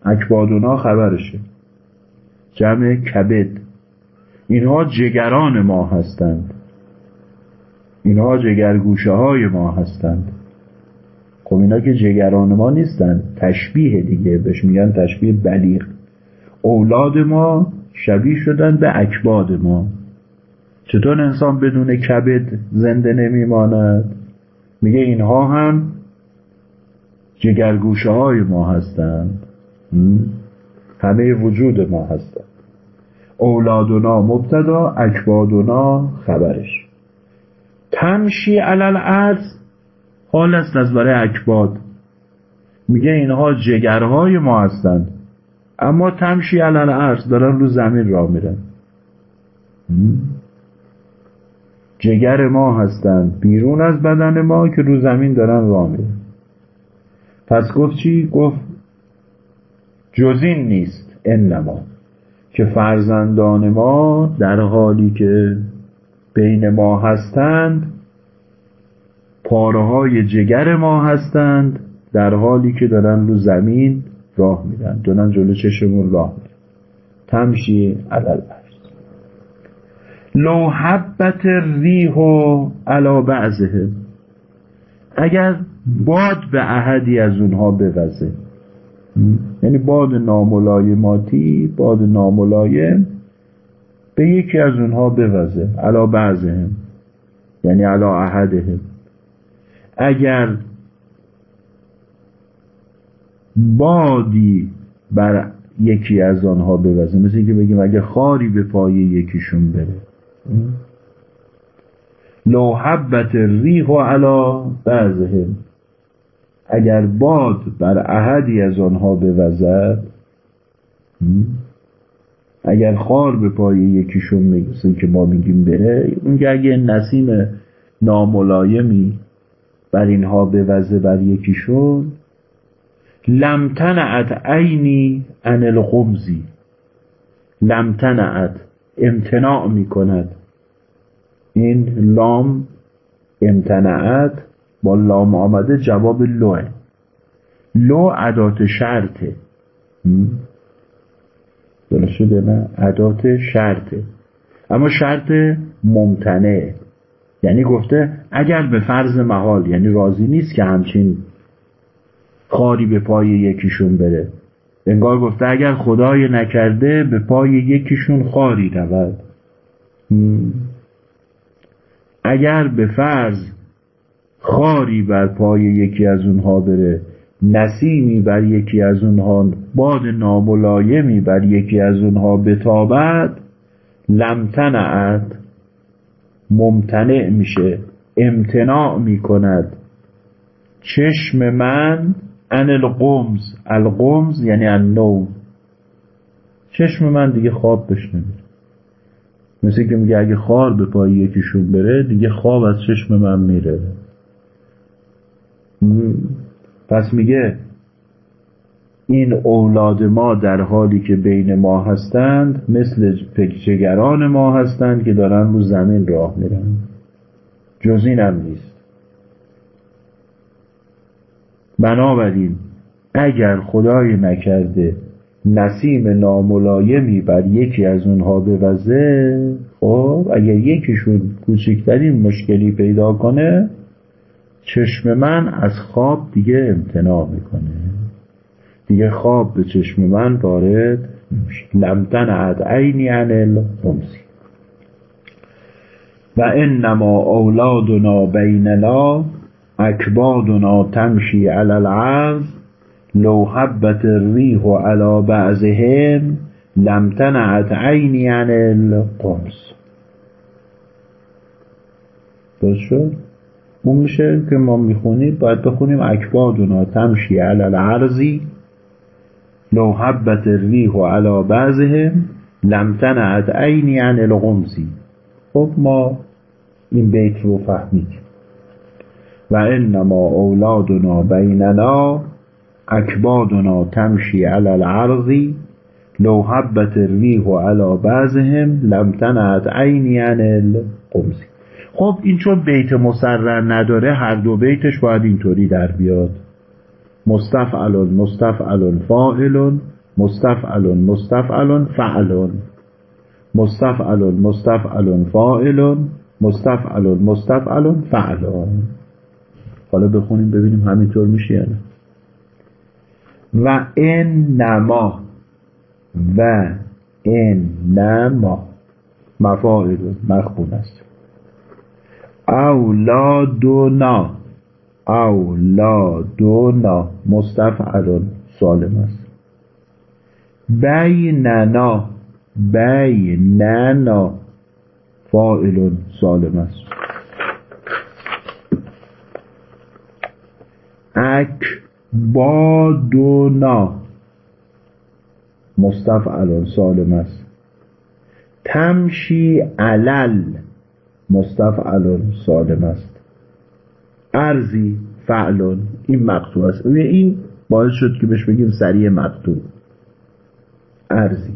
اکبادنا خبرشه. جمع کبد. اینها جگران ما هستند. اینها جگرگوشه های ما هستند. خب اینا که جگران ما نیستند. تشبیه دیگه. بهش میگن تشبیه بلیغ. اولاد ما شبیه شدن به اکباد ما. چطور انسان بدون کبد زنده نمیماند؟ میگه اینها هم جگرگوشه های ما هستند. همه وجود ما هستند. اولادنا مبتدا اکبادنا خبرش. تمشی علل ارز حال است از برای اکباد میگه اینها جگرهای ما هستند. اما تمشی علل ارز دارن رو زمین راه میرن. جگر ما هستند. بیرون از بدن ما که رو زمین دارن راه میرن. پس گفت چی؟ گفت جزین نیست انما. که فرزندان ما در حالی که بین ما هستند پاره های جگر ما هستند در حالی که دارن رو زمین راه میرن دارن جلو چشمون راه میرن تمشی علل لو حبت ریح و علا بعضه اگر باد به احدی از اونها بوزه. یعنی باد ناملایماتی باد ناملایم به یکی از اونها بوزه علا بعضهم یعنی علا احدهم. اگر بادی بر یکی از آنها بوزه مثل اینکه بگیم اگه خاری به پای یکیشون بره. لو حبت ریح علا بعضهم. اگر باد بر احدی از آنها بوزد اگر خار به پای یکیشون میگسه که ما میگیم بره اون که اگه نسیم ناملایمی بر اینها بوزه بر یکیشون لمتنعت عینی عن الغمزی لمتنعت امتناع می‌کند. این لام امتنعت با لام آمده جواب لوه لو عدات شرطه. درست شده نه؟ عدات شرطه. اما شرط ممتنه یعنی گفته اگر به فرض محال یعنی راضی نیست که همچین خاری به پای یکیشون بره. انگار گفته اگر خدای نکرده به پای یکیشون خاری رود. اگر به فرض خاری بر پای یکی از اونها بره نسیمی بر یکی از اونها باد ناملایمی بر یکی از اونها بتابد لمتنعت ممتنع میشه امتناع می‌کند. چشم من ان القمز القمز یعنی النوم. چشم من دیگه خواب بش نمیره. مثل که میگه اگه خار به پای یکیشون بره دیگه خواب از چشم من میره. پس میگه این اولاد ما در حالی که بین ما هستند مثل پکچگران ما هستند که دارن رو زمین راه میرن. جز این هم نیست. بنابراین اگر خدای نکرده نسیم ناملایمی بر یکی از اونها بوزه خب اگر یکیشون کوچکترین مشکلی پیدا کنه چشم من از خواب دیگه امتناع می‌کنه. دیگه خواب به چشم من وارد لمتن عد عینی عن الخمسی و انما اولادنا بیننا اکبادنا تمشی علی العرض لو حبت الریح علی بعضهم لم تنعت عینی عن القمس درست شد؟ اون میشه که ما می‌خونیم باید بخونیم اکبادنا تمشی علی العرضی لو حبت الریح علی بعضهم لم تنعت عینی عن القمسی خب ما این بیت رو فهمیدیم و انما اولادنا بیننا اکبادنا تمشی علی العرض لو حبت الریح علی بعضهم لم تنعت عینی عن القمسی خب این چون بیت مسرر نداره هر دو بیتش باید اینطوری در بیاد. مستفعل مستفعل فاعل مستفعل مستفعل فعل مستفعل مستفعل فاعل مستفعل مستفعل فعل حالا بخونیم ببینیم همینطور میشه یا نه. و نما و ان نما مفاعل مخبون است. اولادنا. اولادنا. مستفعل سالم است. بیننا. بیننا. فاعل سالم است. اکبادنا. مستفعل سالم است. تمشی علل. مستفعل سالم است. ارزی فعلون این مقتوع است. این باعث شد که بهش بگیم سریع مقتوع ارزی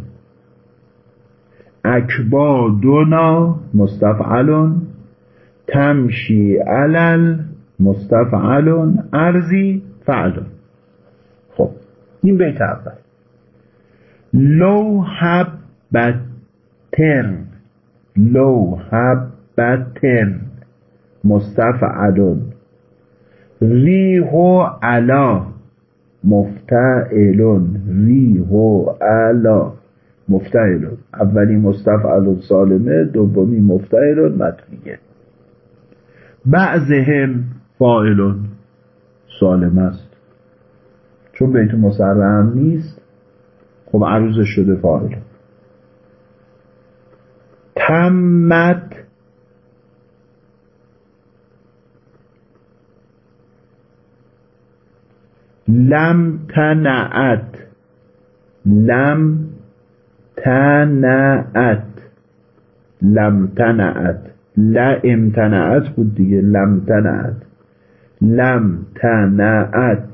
اکبادنا مستفعلون تمشی علل مستفعلون ارزی فعلون خب این بیت اول. لو حبتن لو حبتن مستفعلون. ریحو علا مفتعلون. ریحو علا مفتعلون. اولی مستفعل سالمه دومی مفتعلون مطمیه بعضهم فاعلون سالم است. چون بیت مسرم نیست خب عروضش شده فاعل. تمت لم تنعت. لم تنعت. لم تنعت. لا امتنعت بود دیگه. لم تنعت. لم تنعت.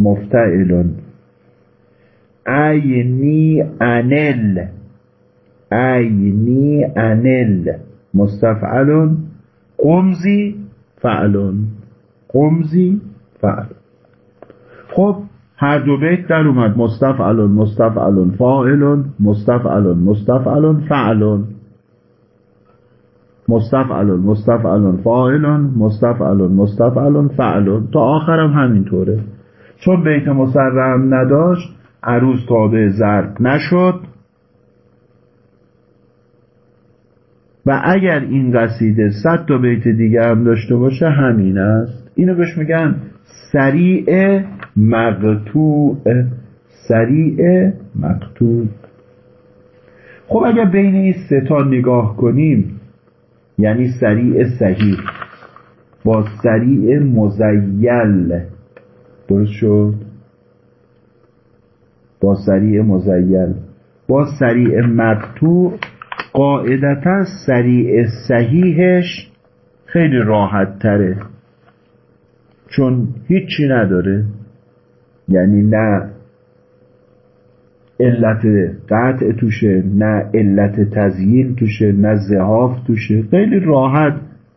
مفتعلون. عینی انل. عینی انل. مستفعلون. قمزی فعلون. قمزی فعلون خب هر دو بیت در اومد. مستفعلون مستفعلون. فاعلون مستفعلون. مستفعلون فعلون. مستفعلون مستفعلون. فاعلون مستفعلون. مستفعلون فعلون. تا آخرم همینطوره. چون بیت مسرم نداشت عروض تابع ضرب نشد. و اگر این قصیده صد تا بیت دیگه هم داشته باشه همین است. اینو بهش میگن سریع مقتوع سریع مقتوع خب اگر بین این سه تا نگاه کنیم یعنی سریع صحیح با سریع مزیل درست شد؟ با سریع مزیل. با سریع مقتوع قاعدتا سریع صحیحش خیلی راحت تره چون هیچی نداره. یعنی نه علت قطع توشه نه علت تزیین توشه نه زهاف توشه. خیلی راحت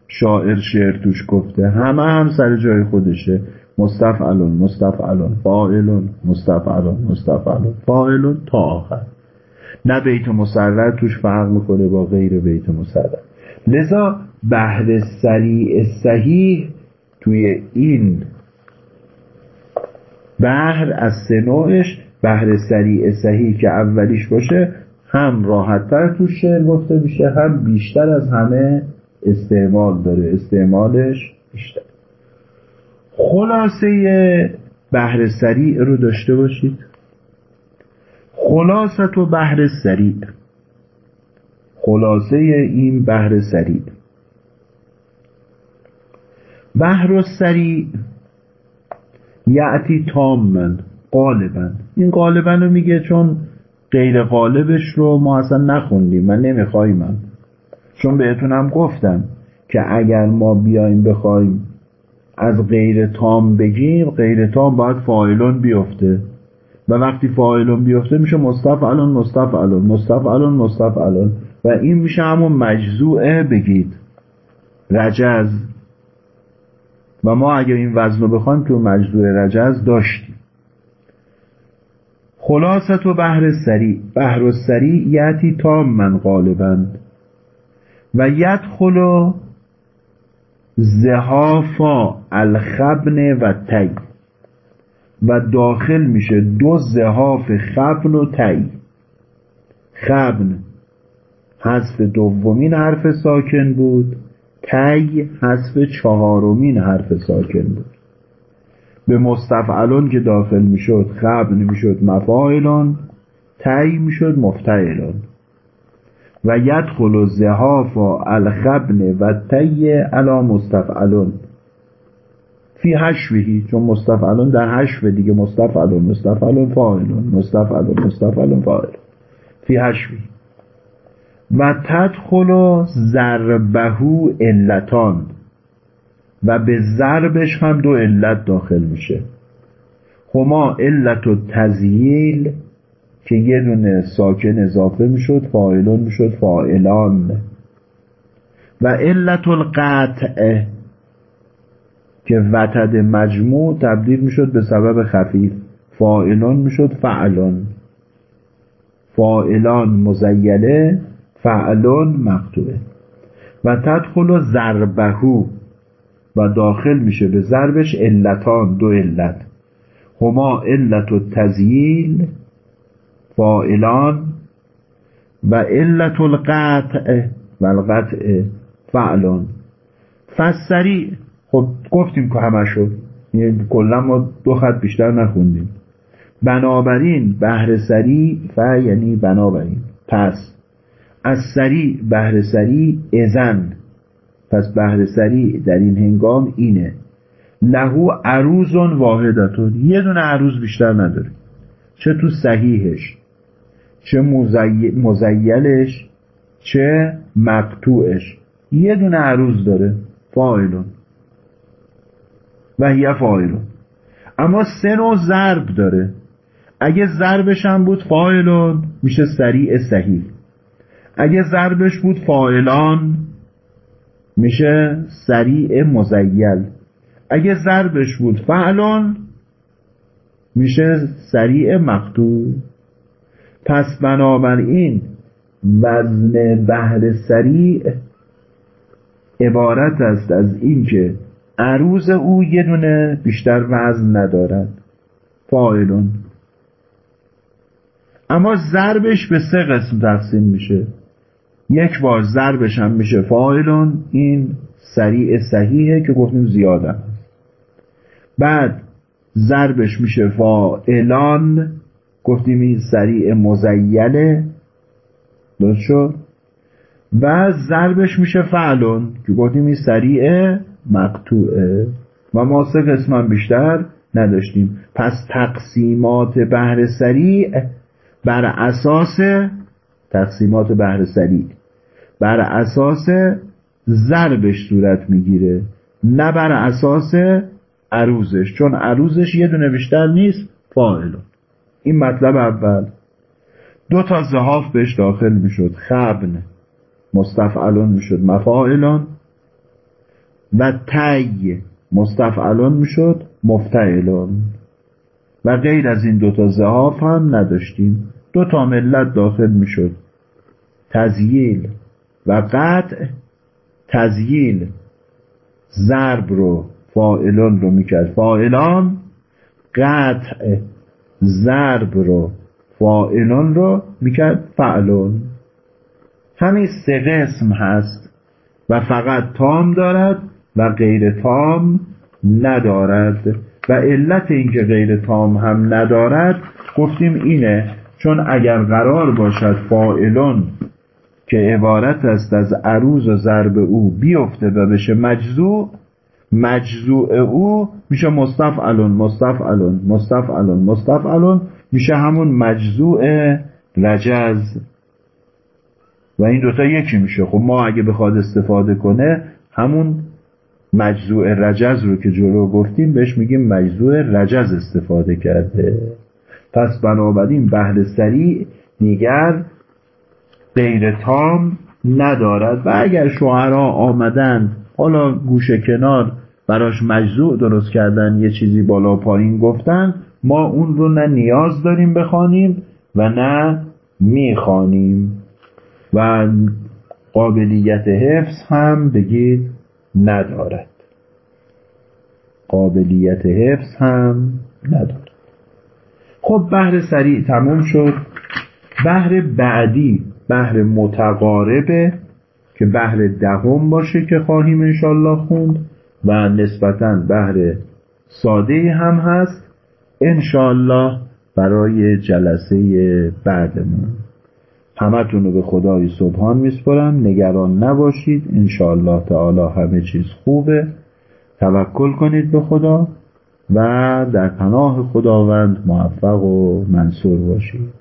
شاعر شعر توش گفته. همه هم سر جای خودشه. مستفعلون مستفعلون فاعلون مستفعلون مستفعلون فاعلون تا آخر. نه بیت مسرر توش فرق می‌کنه با غیر بیت مسرر. لذا بهر سریع صحیح توی این بهر از سه نوعش بهر سریع صحیح که اولیش باشه هم راحتتر تو شعر گفته میشه هم بیشتر از همه استعمال داره. استعمالش بیشتر. خلاصه بهر سریع رو داشته باشید. خلاصت و بهر سریع. خلاصه این بهر سریع. بهر و سریع یعتی تامن غالبا. این غالبا رو میگه چون غیر غالبش رو ما اصلا نخوندیم من نمیخواییم چون بهتونم گفتم که اگر ما بیایم بخوایم از غیر تام بگیم غیر تام باید فاعلون بیفته. و وقتی فاعلون بیفته میشه مستفعلون مستفعلون مستفعلون مستفعلون. و این میشه همون مجزوعه بگید. رجز. و ما اگر این وزن رو بخوایم تو مجزوع رجز داشتیم. خلاصت و بحر سری. بحر سری یعتی تام من غالبند و یدخل زهافا الخبن و تی و داخل میشه دو زهاف خبن و تی خبن. حذف دومین حرف ساکن بود. تی حذف چهارمین حرف ساکن بود. به مستفعلون که داخل می‌شد خبن می‌شد مفاعلون تی می‌شد مفتعلون. و یدخل زهاف الخبن و تی علا مستفعلون. فی حشوهی چون مستفعلون در حشوه دیگه مستفعلون مستفعلون فاعلون مستفعلون مستفعلون فاعلون فی حشوهی و تدخل ضربهو علتان. و به ضربش هم دو علت داخل میشه. هما علت و تزییل که یه دونه ساکن اضافه می‌شد فاعلون می‌شد فاعلان. و علت القطع که وتد مجموع تبدیل می‌شد به سبب خفیف. فاعلون می‌شد فعلون. فاعلان مزیله فعلون مقتوعه و تدخل ضربهو و داخل میشه به ضربش علتان دو علت. هما علت و تزییل فائلان و علت القطع و القطع فعلان فسری خب گفتیم که همه شد یعنی کلا ما دو خط بیشتر نخوندیم. بنابراین بهر سری ف یعنی بنابراین. پس از سری بهر سری ازن پس بهر سریع در این هنگام اینه. لهو عروزون واحدتون. یه دونه عروض بیشتر نداره چه تو صحیحش چه مزیلش چه مقتوعش یه دونه عروض داره. فاعلون. و هیه فاعلون. اما سه نوع ضرب داره. اگه ضربش هم بود فاعلون میشه سریع صحیح. اگه ضربش بود فاعلان میشه سریع مزیل. اگه ضربش بود فعلان میشه سریع مقتول. پس بنابراین وزن بهر سریع عبارت است از اینکه عروض او یه دونه بیشتر وزن ندارد. فاعلون اما ضربش به سه قسم تقسیم میشه. یک بار ضربش هم میشه فاعلون این سریع صحیحه که گفتیم زیادم بعد ضربش میشه فاعلان گفتیم این سریع مزیله. درست شد؟ و ضربش میشه فعلون که گفتیم این سریع مقطوعه. و ما سه قسم بیشتر نداشتیم. پس تقسیمات بهر سریع بر اساس تقسیمات بهر سریع. بر اساس ضربش صورت می‌گیره نه بر اساس عروزش چون عروزش یه دونه بیشتر نیست فاعلون این مطلب اول. دو تا زهاف بهش داخل می‌شد خبن مستفعلون می‌شد مفاعلون و تی مستفعلون می‌شد مفتعلون و غیر از این دوتا زهاف هم نداشتیم. دو تا ملت داخل می‌شد. تزییل. و قطع تزییل ضرب رو فائلون رو می‌کرد. فائلان قطع ضرب رو فائلون رو می‌کرد. فعلون همین سه قسم هست و فقط تام دارد و غیر تام ندارد. و علت اینکه غیر تام هم ندارد گفتیم اینه چون اگر قرار باشد فائلون که عبارت است از عروض و ضرب او بیفته و بشه مجزوع مجزوع او میشه مستفعلون مستفعلون مستفعلون مستفعلون میشه همون مجزوع رجز. و این دوتا یکی میشه. خب ما اگه بخواد استفاده کنه همون مجزوع رجز رو که جلو گفتیم بهش میگیم مجزوع رجز استفاده کرده. پس بنابراین بهر سریع دیگر غیر تام ندارد. و اگر شوهرها آمدن حالا گوشه کنار براش مجزوع درست کردن یه چیزی بالا پایین گفتن ما اون رو نه نیاز داریم بخوانیم و نه می‌خوانیم. و قابلیت حفظ هم بگید ندارد. قابلیت حفظ هم ندارد. خب بحر سریع تموم شد. بحر بعدی بحر متقاربه که بحر دهم باشه که خواهیم انشالله خوند و نسبتا بحر ساده هم هست انشالله برای جلسه بعدمون. همتون رو به خدای سبحان میسپرم نگران نباشید. انشالله تعالی همه چیز خوبه. توکل کنید به خدا و در پناه خداوند موفق و منصور باشید.